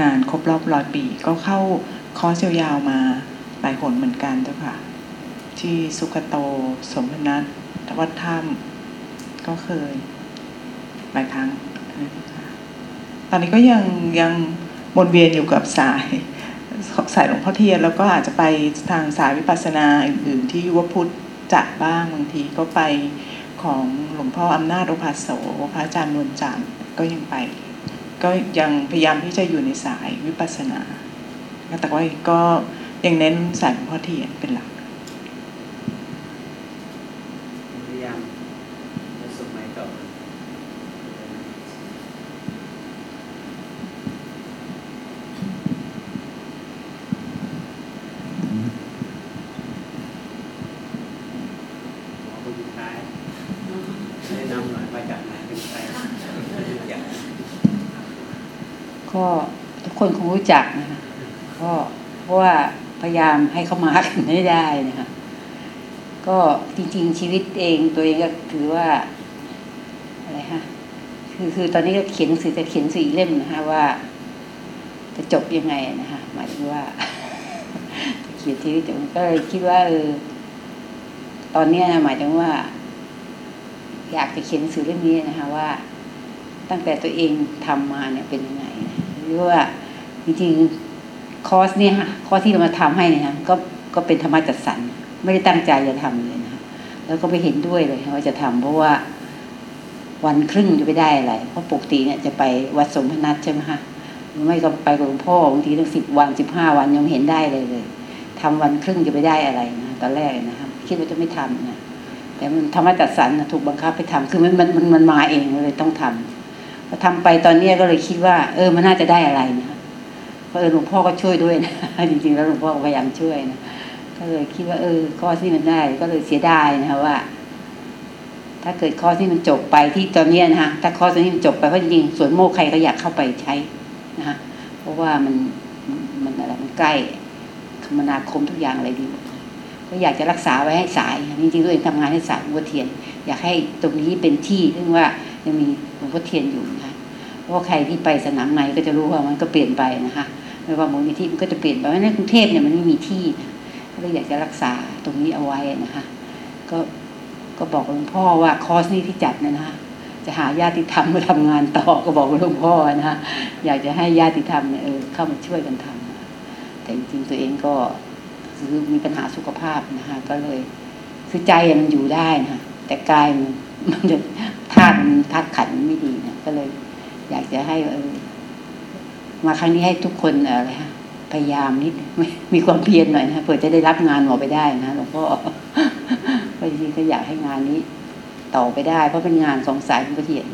งานครบรอบร้อยปี ก็เข้าคอร์สยาวๆมาหลายหนเหมือนกันเจ้าค่ะ ที่สุขโต สมนัตวัดถ้ำก็เคย หลายครั้ง ตอนนี้ก็ยังยังวนเวียนอยู่กับสายสายหลวงพ่อเทียน แล้วก็อาจจะไปทางสายวิปัสสนาอื่นๆที่ยุวพุทธจัดบ้างบางทีก็ไปของหลวงพ่ออำนาจโอภาโสพระอาจารย์นวลจันทร์ก็ยังไป ก็ยังพยายามที่จะอยู่ในสายวิปัสสนาแต่ว่าก็ยังเน้นสายหลวงพ่อเทียนเป็นหลัก พยายามจะสมัยต่อ หมอคนสุดท้ายแนะนำหน่อยมาจากไหนเป็นใครอยาก ก็ทุกคนคงรู้จักนะคะก็เพราะว่าพยายามให้เขามากันให้ได้นะคะก็จริง ๆ ชีวิตเองตัวเองก็ถือว่าอะไรฮะคือคือตอนนี้ก็เขียนหนังสือจะเขียนสี่เล่มนะคะว่า จะจบยังไงนะคะหมายถึงว่า เขียนชีวิตก็เลยคิดว่าเออตอนนี้นะหมายถึงว่า อยากจะเขียนสือเรื่องนี้นะคะว่า ตั้งแต่ตัวเองทำมาเนี่ยเป็นยังไง หรือว่าจริงๆคอร์สเนี่ยค่ะคอร์สที่เรามาทำให้เนี่ยนะก็ก็เป็นธรรมะจัดสรรไม่ได้ตั้งใจจะทำเลยนะคะแล้วก็ไม่เห็นด้วยเลยว่าจะทำเพราะว่าวันครึ่งจะไปได้อะไรเพราะปกติเนี่ยจะไปวัดสมพนัทใช่ไหมคะไม่ก็ไปกับหลวงพ่อบางทีตั้งสิบวันสิบห้าวันยังเห็นได้เลยเลยทำวันครึ่งจะไปได้อะไรนะตอนแรกนะครับคิดว่าจะไม่ทำนะแต่มันธรรมะจัดสรรนะถูกบังคับไปทำคือมันมันมันมันมาเองเลยต้องทำ พอทำไปตอนเนี้ก็เลยคิดว่า เออมันน่าจะได้อะไรนะเพราะเออหลวงพ่อก็ช่วยด้วยนะจริงๆแล้วหลวงพ่อพยายามช่วยนะก็เลยคิดว่า เออคอร์สที่มันได้ ก็เลยเสียดายนะคะว่า ถ้าเกิดคอร์สที่มันจบไปที่ตอนเนี้นะคะถ้าคอร์สนี้มันจบไปเพราะจริงๆส่วนโมกใครก็อยากเข้าไปใช้นะคะเพราะว่ามันมันอะไรมันใกล้คมนาคมทุกอย่างอะไรดีหมดก็อยากจะรักษาไว้ให้สายจริงๆตัวเองทำงานให้สายหลวเทียน อยากให้ตรงนี้เป็นที่ซึ่องว่า ยังมีหลวงพ่อเทียนอยู่นะคะเพราะว่าใครที่ไปสนามในก็จะรู้ว่ามันก็เปลี่ยนไปนะคะไม่ว่ามูลนิธิมันก็จะเปลี่ยนไปเพราะในกรุงเทพเนี่ยมันไม่มีที่ก็เลยอยากจะรักษาตรงนี้เอาไว้นะคะ ก็ก็บอกหลวงพ่อว่าคอร์สนี้ที่จัดเนี่ยนะคะจะหาญาติธรรมมาทำงานต่อก็บอกหลวงพ่อนะคะอยากจะให้ญาติธรรมเนี่ยเออเข้ามาช่วยกันทำแต่จริงๆตัวเองก็คือมีปัญหาสุขภาพนะคะก็เลยคือใจมันอยู่ได้นะแต่กายมัน ธาตุมันธาตุขันธ์มันไม่ดีนะก็เลย อยากจะให้เออมาครั้งนี้ให้ทุกคนอะไรฮะพยายามนิดมีความเพียรหน่อยนะเผื่อจะได้รับงานหมอไปได้นะหลวงพ่อก็จริงๆก็อยากให้งานนี้ ต่อไปได้ เพราะเป็นงานสองสายมันก็เหียน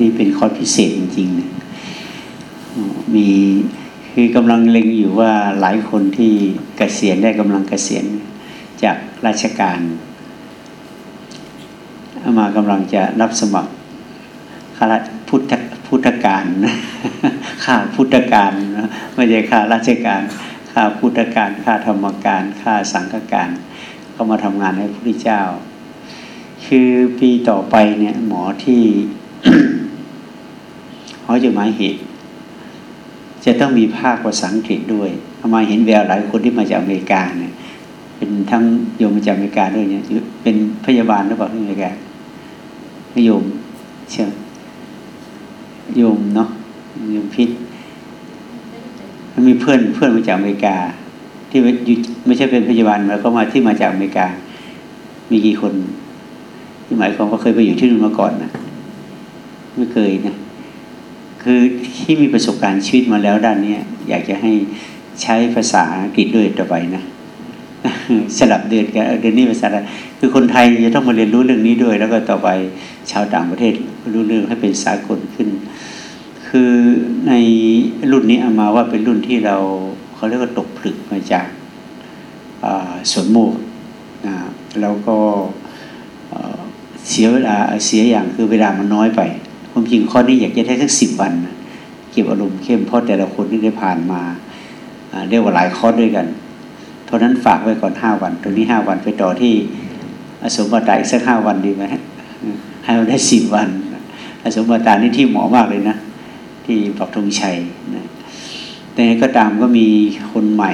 นะคอร์สนี้เป็นคอร์สพิเศษจริงๆนะมีคือกำลังเล็งอยู่ว่าหลายคนที่เกษียณได้กำลังเกษียณจากราชการอามากำลังจะรับสมัครข้าราชพุทธพุทธการข้าพุทธการไม่ใช่ข้าราชการข้าพุทธการข้าธรรมการข้าสังฆการก็มาทำงานให้พระพุทธเจ้า คือปีต่อไปเนี่ยหมอที่ เขาจะหมายเหตุ จะต้องมีภาคภาษาอังกฤษด้วยทำไมเห็นแววหลายคนที่มาจากอเมริกาเนี่ย เป็นทั้งโยมมาจากอเมริกาด้วยเนี่ยเป็นพยาบาลหรือเปล่าที่อเมริกาโยมเชื่อโยมเนาะโยมพิษมันมีเพื่อนเพื่อนมาจากอเมริกา ที่ไม่ใช่เป็นพยาบาลแล้วก็มาที่มาจากอเมริกา มีกี่คนที่หมายความว่าเคยไปอยู่ที่นู่นมาก่อนนะไม่เคยนะ คือที่มีประสบการณ์ชีวิตมาแล้วด้านนี้อยากจะให้ใช้ภาษาอังกฤษด้วยต่อไปนะสลับเดือนกันเดือนนี้ภาษาคือคนไทยจะต้องมาเรียนรู้เรื่องนี้ด้วย แล้วก็ต่อไปชาวต่างประเทศรู้เรื่องให้เป็นสากลขึ้น คือในรุ่นนี้เอามาว่าเป็นรุ่นที่เราเขาเรียกว่าตกผลึกมาจากสวนโมกนะแล้วก็เสียเวลาเสียอย่างคือเวลามันน้อยไป ความจริงข้อนี้อยากจะได้สักสิบวัน เก็บอารมณ์เข้มเพราะแต่ละคนที่ได้ผ่านมาเรียกว่าหลายคอด้วยกันเพราะนั้นฝากไว้ก่อนห้าวัน ตรงนี้ห้าวันไปต่อที่อสมบัติอีกสักห้าวันดีไหมให้มันได้สิบวัน อสมบัตินี่ที่เหมาะมากเลยนะ ที่ปักธงชัยนะแต่ก็ตามก็มีคนใหม่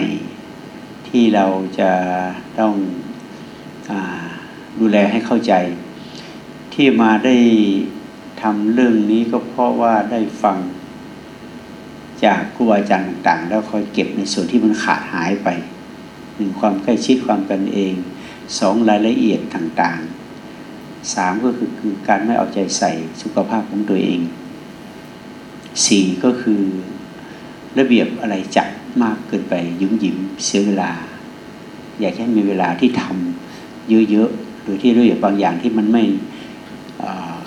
ที่เราจะต้องอดูแลให้เข้าใจ ที่มาได้ ทำเรื่องนี้ก็เพราะว่าได้ฟัง จากครูอาจารย์ต่างๆ แล้วคอยเก็บในส่วนที่มันขาดหายไปหนึ่งความใกล้ชิดความกันเองสองรายละเอียดต่างๆสามก็คือคือการไม่เอาใจใส่สุขภาพของตัวเองสี่ก็คือระเบียบอะไรจัดมากเกินไปยุ่งยิ้มเสียเวลา อยากให้มีเวลาที่ทำเยอะๆโดยที่ระเบียบบางอย่างที่มันไม่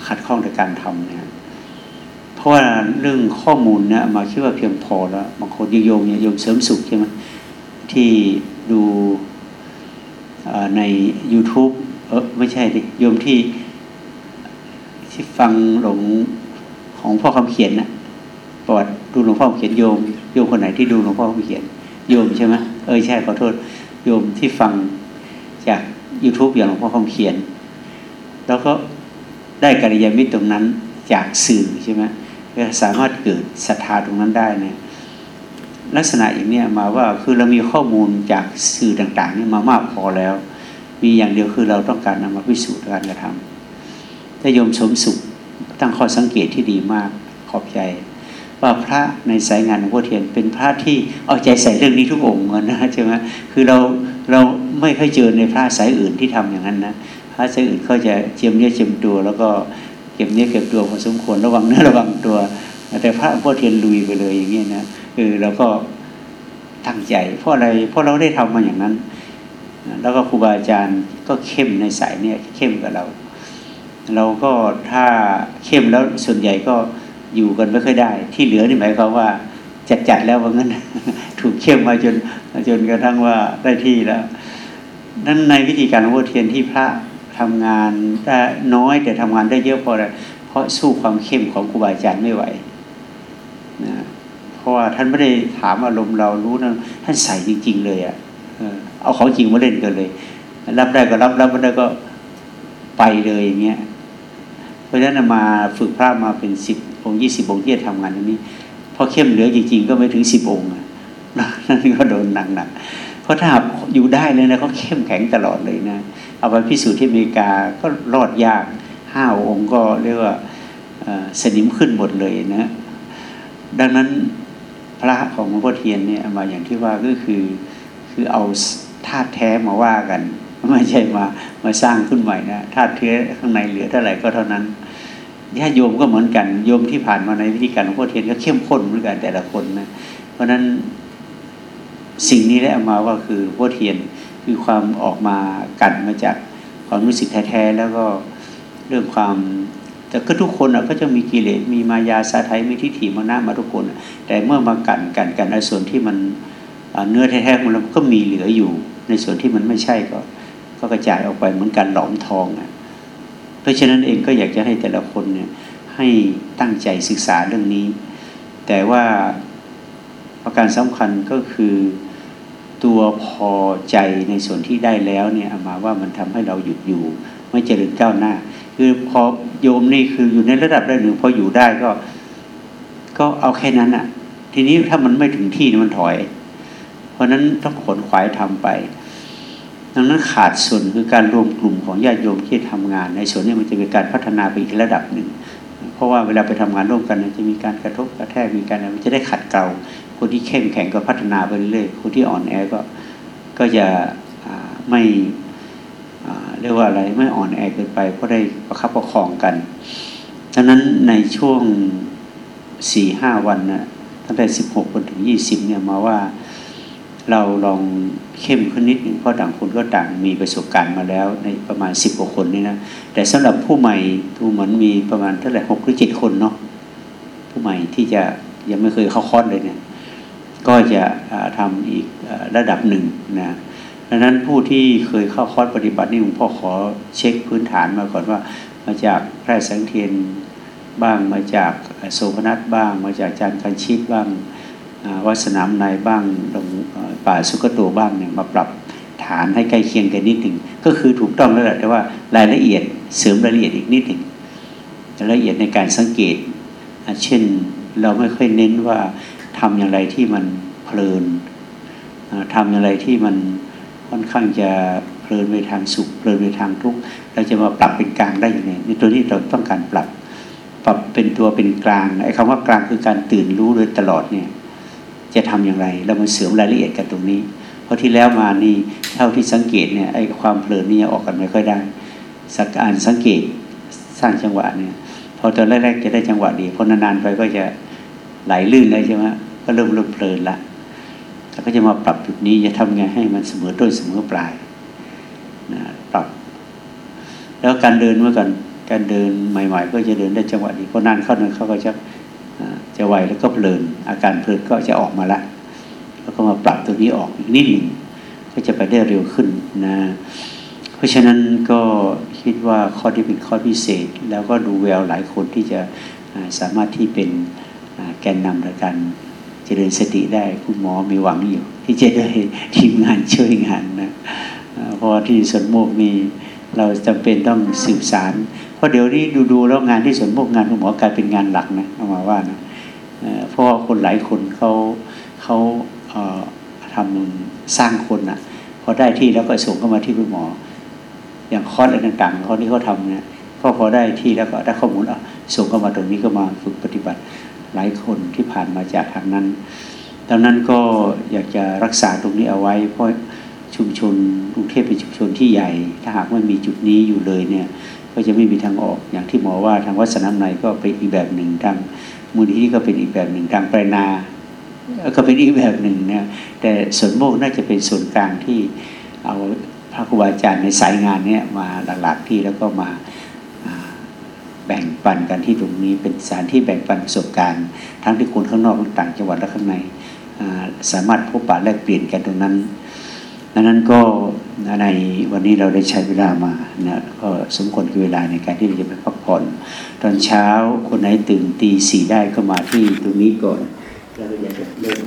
ขัดข้องในการทำเนะเพราะว่าเรื่องข้อมูลเนี่ยมาคิดว่าเพียงพอแล้วบางคนโยมเนี่ยโยมเสริมสุขใช่ไหมที่ดูใน YouTube เออไม่ใช่ดิโยมที่ที่ฟังหลงของพ่อคำเขียนนะประวัติดูหลวงพ่อเขียนโยมโยมคนไหนที่ดูหลวงพ่อเขียน โยมใช่ไหมเออใช่ขอโทษโยมที่ฟังจาก YouTube อย่างหลวงพ่อคำเขียน แล้วก็ ได้กัลยาณมิตรตรงนั้นจากสื่อใช่ไหมก็สามารถเกิดศรัทธาตรงนั้นได้เนี่ยลักษณะอย่างนี้มาว่าคือเรามีข้อมูลจากสื่อต่างๆนี่มามากพอแล้ว มีอย่างเดียวคือเราต้องการนำมาพิสูจน์การกระทำถ้าโยมสมสุขตั้งข้อสังเกตที่ดีมากขอบใจ ว่าพระในสายงานหลวงพ่อเทียนเป็นพระที่เอาใจใส่เรื่องนี้ทุกองค์นะใช่ไหมคือเราเราไม่เคยเจอในพระสายอื่นที่ทำอย่างนั้นนะ พระสายอื่นเขาจะเจียมเนื้อเจียมตัว แล้วก็เก็บเนื้อเก็บตัวพอสมควรระวังเนื้อระวังตัว แต่พระหลวงพ่อเทียนลุยไปเลยอย่างนี้นะคือเราก็ตั้งใจ เพราะอะไรเพราะเราได้ทำมาอย่างนั้น แล้วก็ครูบาอาจารย์ก็เข้มในสายเนี่ยเข้มกับเรา เราก็ถ้าเข้มแล้วส่วนใหญ่ก็อยู่กันไม่ค่อยได้ ที่เหลือนี่หมายความว่าจัดจัดแล้วว่างั้นถูกเข้มมาจนจนกระทั่งว่าได้ที่แล้ว นั้นในวิธีการหลวงพ่อเทียนที่พระ ทำงานได้น้อยแต่ทำงานได้เยอะพราะอะไรเพราะสู้ความเข้มของครูบาอาจารย์ไม่ไหวนะเพราะว่าท่านไม่ได้ถามอารมณ์เรารู้นะท่านใส่จริง ๆ เลยอะ่ะเอาของจริงมาเล่นกันเลย รับได้ก็รับรับไม่ได้ก็ไปเลยอย่างเงี้ยเพราะฉะนั้นมาฝึกพระมาเป็นสิบองค์ยี่สิบองค์ที่จะทำงานตรงนี้พอเข้มเหลือจริง ๆ ก็ไม่ถึงสิบองค์นั่นก็โดนหนักๆเพราะถ้าอยู่ได้เลยนะเขาเข้มแข็งตลอดเลยนะ เอาไปพิสูจน์ที่อเมริกาก็รอดยากห้าองค์ก็เรียกว่าสนิมขึ้นหมดเลยนะดังนั้นพระของหลวงพ่อเทียนเนี่ยมาอย่างที่ว่าก็คือคือเอาธาตุแท้มาว่ากันไม่ใช่มามาสร้างขึ้นใหม่นะธาตุแท้ข้างในเหลือเท่าไหร่ก็เท่านั้นญาติโยมก็เหมือนกันโยมที่ผ่านมาในวิธีการหลวงพ่อเทียนก็เข้มข้นเหมือนกันแต่ละคนนะเพราะฉะนั้นสิ่งนี้ได้เอามาว่าคือพ่อเทียน คือความออกมากันมาจากความรู้สึกแท้ๆแล้วก็เรื่องความแต่ก็ทุกคนก็จะมีกิเลสมีมายาสาไทยมีทิฏฐิมานะมาทุกคน แต่เมื่อมากันกันกันในส่วนที่มันเนื้อแท้ๆของเราก็มีเหลืออยู่ ในส่วนที่มันไม่ใช่ก็ก็กระจายออกไปเหมือนการหลอมทองอะเพราะฉะนั้นเองก็อยากจะให้แต่ละคนเนี่ยให้ตั้งใจศึกษาเรื่องนี้ แต่ว่าประการสำคัญก็คือ ตัวพอใจในส่วนที่ได้แล้วเนี่ยมาว่ามันทำให้เราหยุดอยู่ ไม่เจริญก้าวหน้า คือพอโยมนี่คืออยู่ในระดับได้หนึ่งพออยู่ได้ก็ ก็เอาแค่นั้นอะ่ะ ทีนี้ถ้ามันไม่ถึงที่มันถอย เพราะนั้นต้องขนขวายทำไป ดังนั้นขาดส่วนคือการรวมกลุ่มของญาติโยมที่ทำงาน ในส่วนนี้มันจะเป็นการพัฒนาไปอีกระดับหนึ่งเพราะว่าเวลาไปทำงานร่วมกันจะมีการกระทบกระแทกมีการมันจะได้ขัดเกลา คนที่เข้มแข็งก็พัฒนาไปเรื่อยคนที่อ่อนแอก็ก็จะไม่เรียกว่าอะไรไม่อ่อนแอเกินไปเพราะได้ประคับประคองกันฉะนั้นในช่วงสี่ห้าวันนะตั้งแต่สิบหกนถึงยี่สิบเนี่ยมาว่าเราลองเข้มขึ้นนิดหนึ่งเพราะต่างคนก็ต่างมีประสบการณ์มาแล้วในประมาณสิบกว่าคนนี่นะแต่สำหรับผู้ใหม่ดูเหมือนมีประมาณเท่าไหร่หกหรือเจ็ดคนเนาะผู้ใหม่ที่จะยังไม่เคยเข้าคอร์สเลยเนี่ย ก็จะทำอีกระดับหนึ่งนะดังนั้นผู้ที่เคยเข้าคอร์สปฏิบัตินี่หลวงพ่อขอเช็คพื้นฐานมาก่อนว่า มาจากถ้ำแสงเทียนบ้างมาจากโสมพนัสบ้าง มาจากจารย์ครรชิตบ้างวัดสนามในบ้างวัดป่าสุคะโตบ้างเนี่ยมาปรับฐานให้ใกล้เคียงกันนิดหนึ่งก็คือถูกต้องแล้วแหละแต่ว่ารายละเอียดเสริมรายละเอียดอีกนิดหนึ่งรายละเอียดในการสังเกต เช่นเราไม่ค่อยเน้นว่า ทำอย่างไรที่มันเพลินทำอย่างไรที่มันค่อนข้างจะเพลินไปทางสุขเพลินไปทางทุกข์เราจะมาปรับเป็นกลางได้ยังไงในตัวนี้เราต้องการปรับ ปรับเป็นตัวเป็นกลางไอ้คำว่ากลางคือการตื่นรู้โดยตลอดเนี่ย จะทำอย่างไรเรามาเสริมรายละเอียดกันตรงนี้ เพราะที่แล้วมานี่เท่าที่สังเกตเนี่ยไอ้ความเพลินนี่ออกกันไม่ค่อยได้ สักการสังเกตสร้างจังหวะเนี่ยพอตอนแรกๆจะได้จังหวะดีพอนานๆไปก็จะ ไหลลื่นเลยใช่ไหมก็เริ่มเริ่มเพลินละแล้วก็จะมาปรับจุดนี้จะทำไงให้มันเสมอต้นเสมอปลายนะปรับ แล้วการเดินเมื่อก่อนการเดินใหม่ ๆ ก็จะเดินได้จังหวะดีพอนานเข้านานเขาก็จะจะไวแล้วก็เพลิน อาการเพลินก็จะออกมาละ แล้วก็มาปรับตัวนี้ออกอีกนิดหนึ่งก็จะไปได้เร็วขึ้นนะ เพราะฉะนั้นก็คิดว่าข้อที่เป็นข้อพิเศษ แล้วก็ดูแววหลายคนที่จะสามารถที่เป็น แกนนำในการเจริญสติได้คุณหมอมีหวังอยู่ ที่จะได้ทีมงานช่วยงานนะเพราะที่สวนโมกมีเราจำเป็นต้องสืบสาร เพราะเดี๋ยวนี้ดูๆแล้วงานที่สวนโมกงานคุณหมอกลายเป็นงานหลักนะเอามาว่านะเพราะคนหลายคนเขาเขาทำสร้างคนอะพอได้ที่แล้วก็ส่งเข้ามาที่คุณหมอ อย่างคอร์สอะไรต่างๆเขาที่เขาทำเนี่ยก็พอได้ที่แล้วก็ได้ข้อมูลเอาส่งเข้ามาตรงนี้ก็มาฝึกปฏิบัติ หลายคนที่ผ่านมาจากทางนั้นดังนั้นก็อยากจะรักษาตรงนี้เอาไว้ เพราะชุมชนกรุงเทพเป็นชุมชนที่ใหญ่ ถ้าหากไม่มีจุดนี้อยู่เลยเนี่ยก็จะไม่มีทางออกอย่างที่หมอว่าทางวัดสนามในก็เป็นอีกแบบหนึ่งทางมูลนิธิก็เป็นอีกแบบหนึ่งทางปรนา ก็เป็นอีกแบบหนึ่งเนี่ยแต่ส่วนโมกน่าจะเป็นส่วนกลางที่เอาพระครูบาอาจารย์ในสายงานเนี่ยมาหลักๆที่แล้วก็มา แบ่งปันกันที่ตรงนี้เป็นสถานที่แบ่งปันประสบการณ์ ทั้งที่คนข้างนอกต่างจังหวัดและข้างในสามารถพบปะแลกเปลี่ยนกันตรงนั้นดังนั้นก็ในวันนี้เราได้ใช้เวลามานะก็สมควรกับเวลาในการที่เราจะไปพักผ่อน ตอนเช้าคนไหนตื่นตีสี่ได้ก็มาที่ตรงนี้ก่อนแล้วก็อยากจะเริ่ม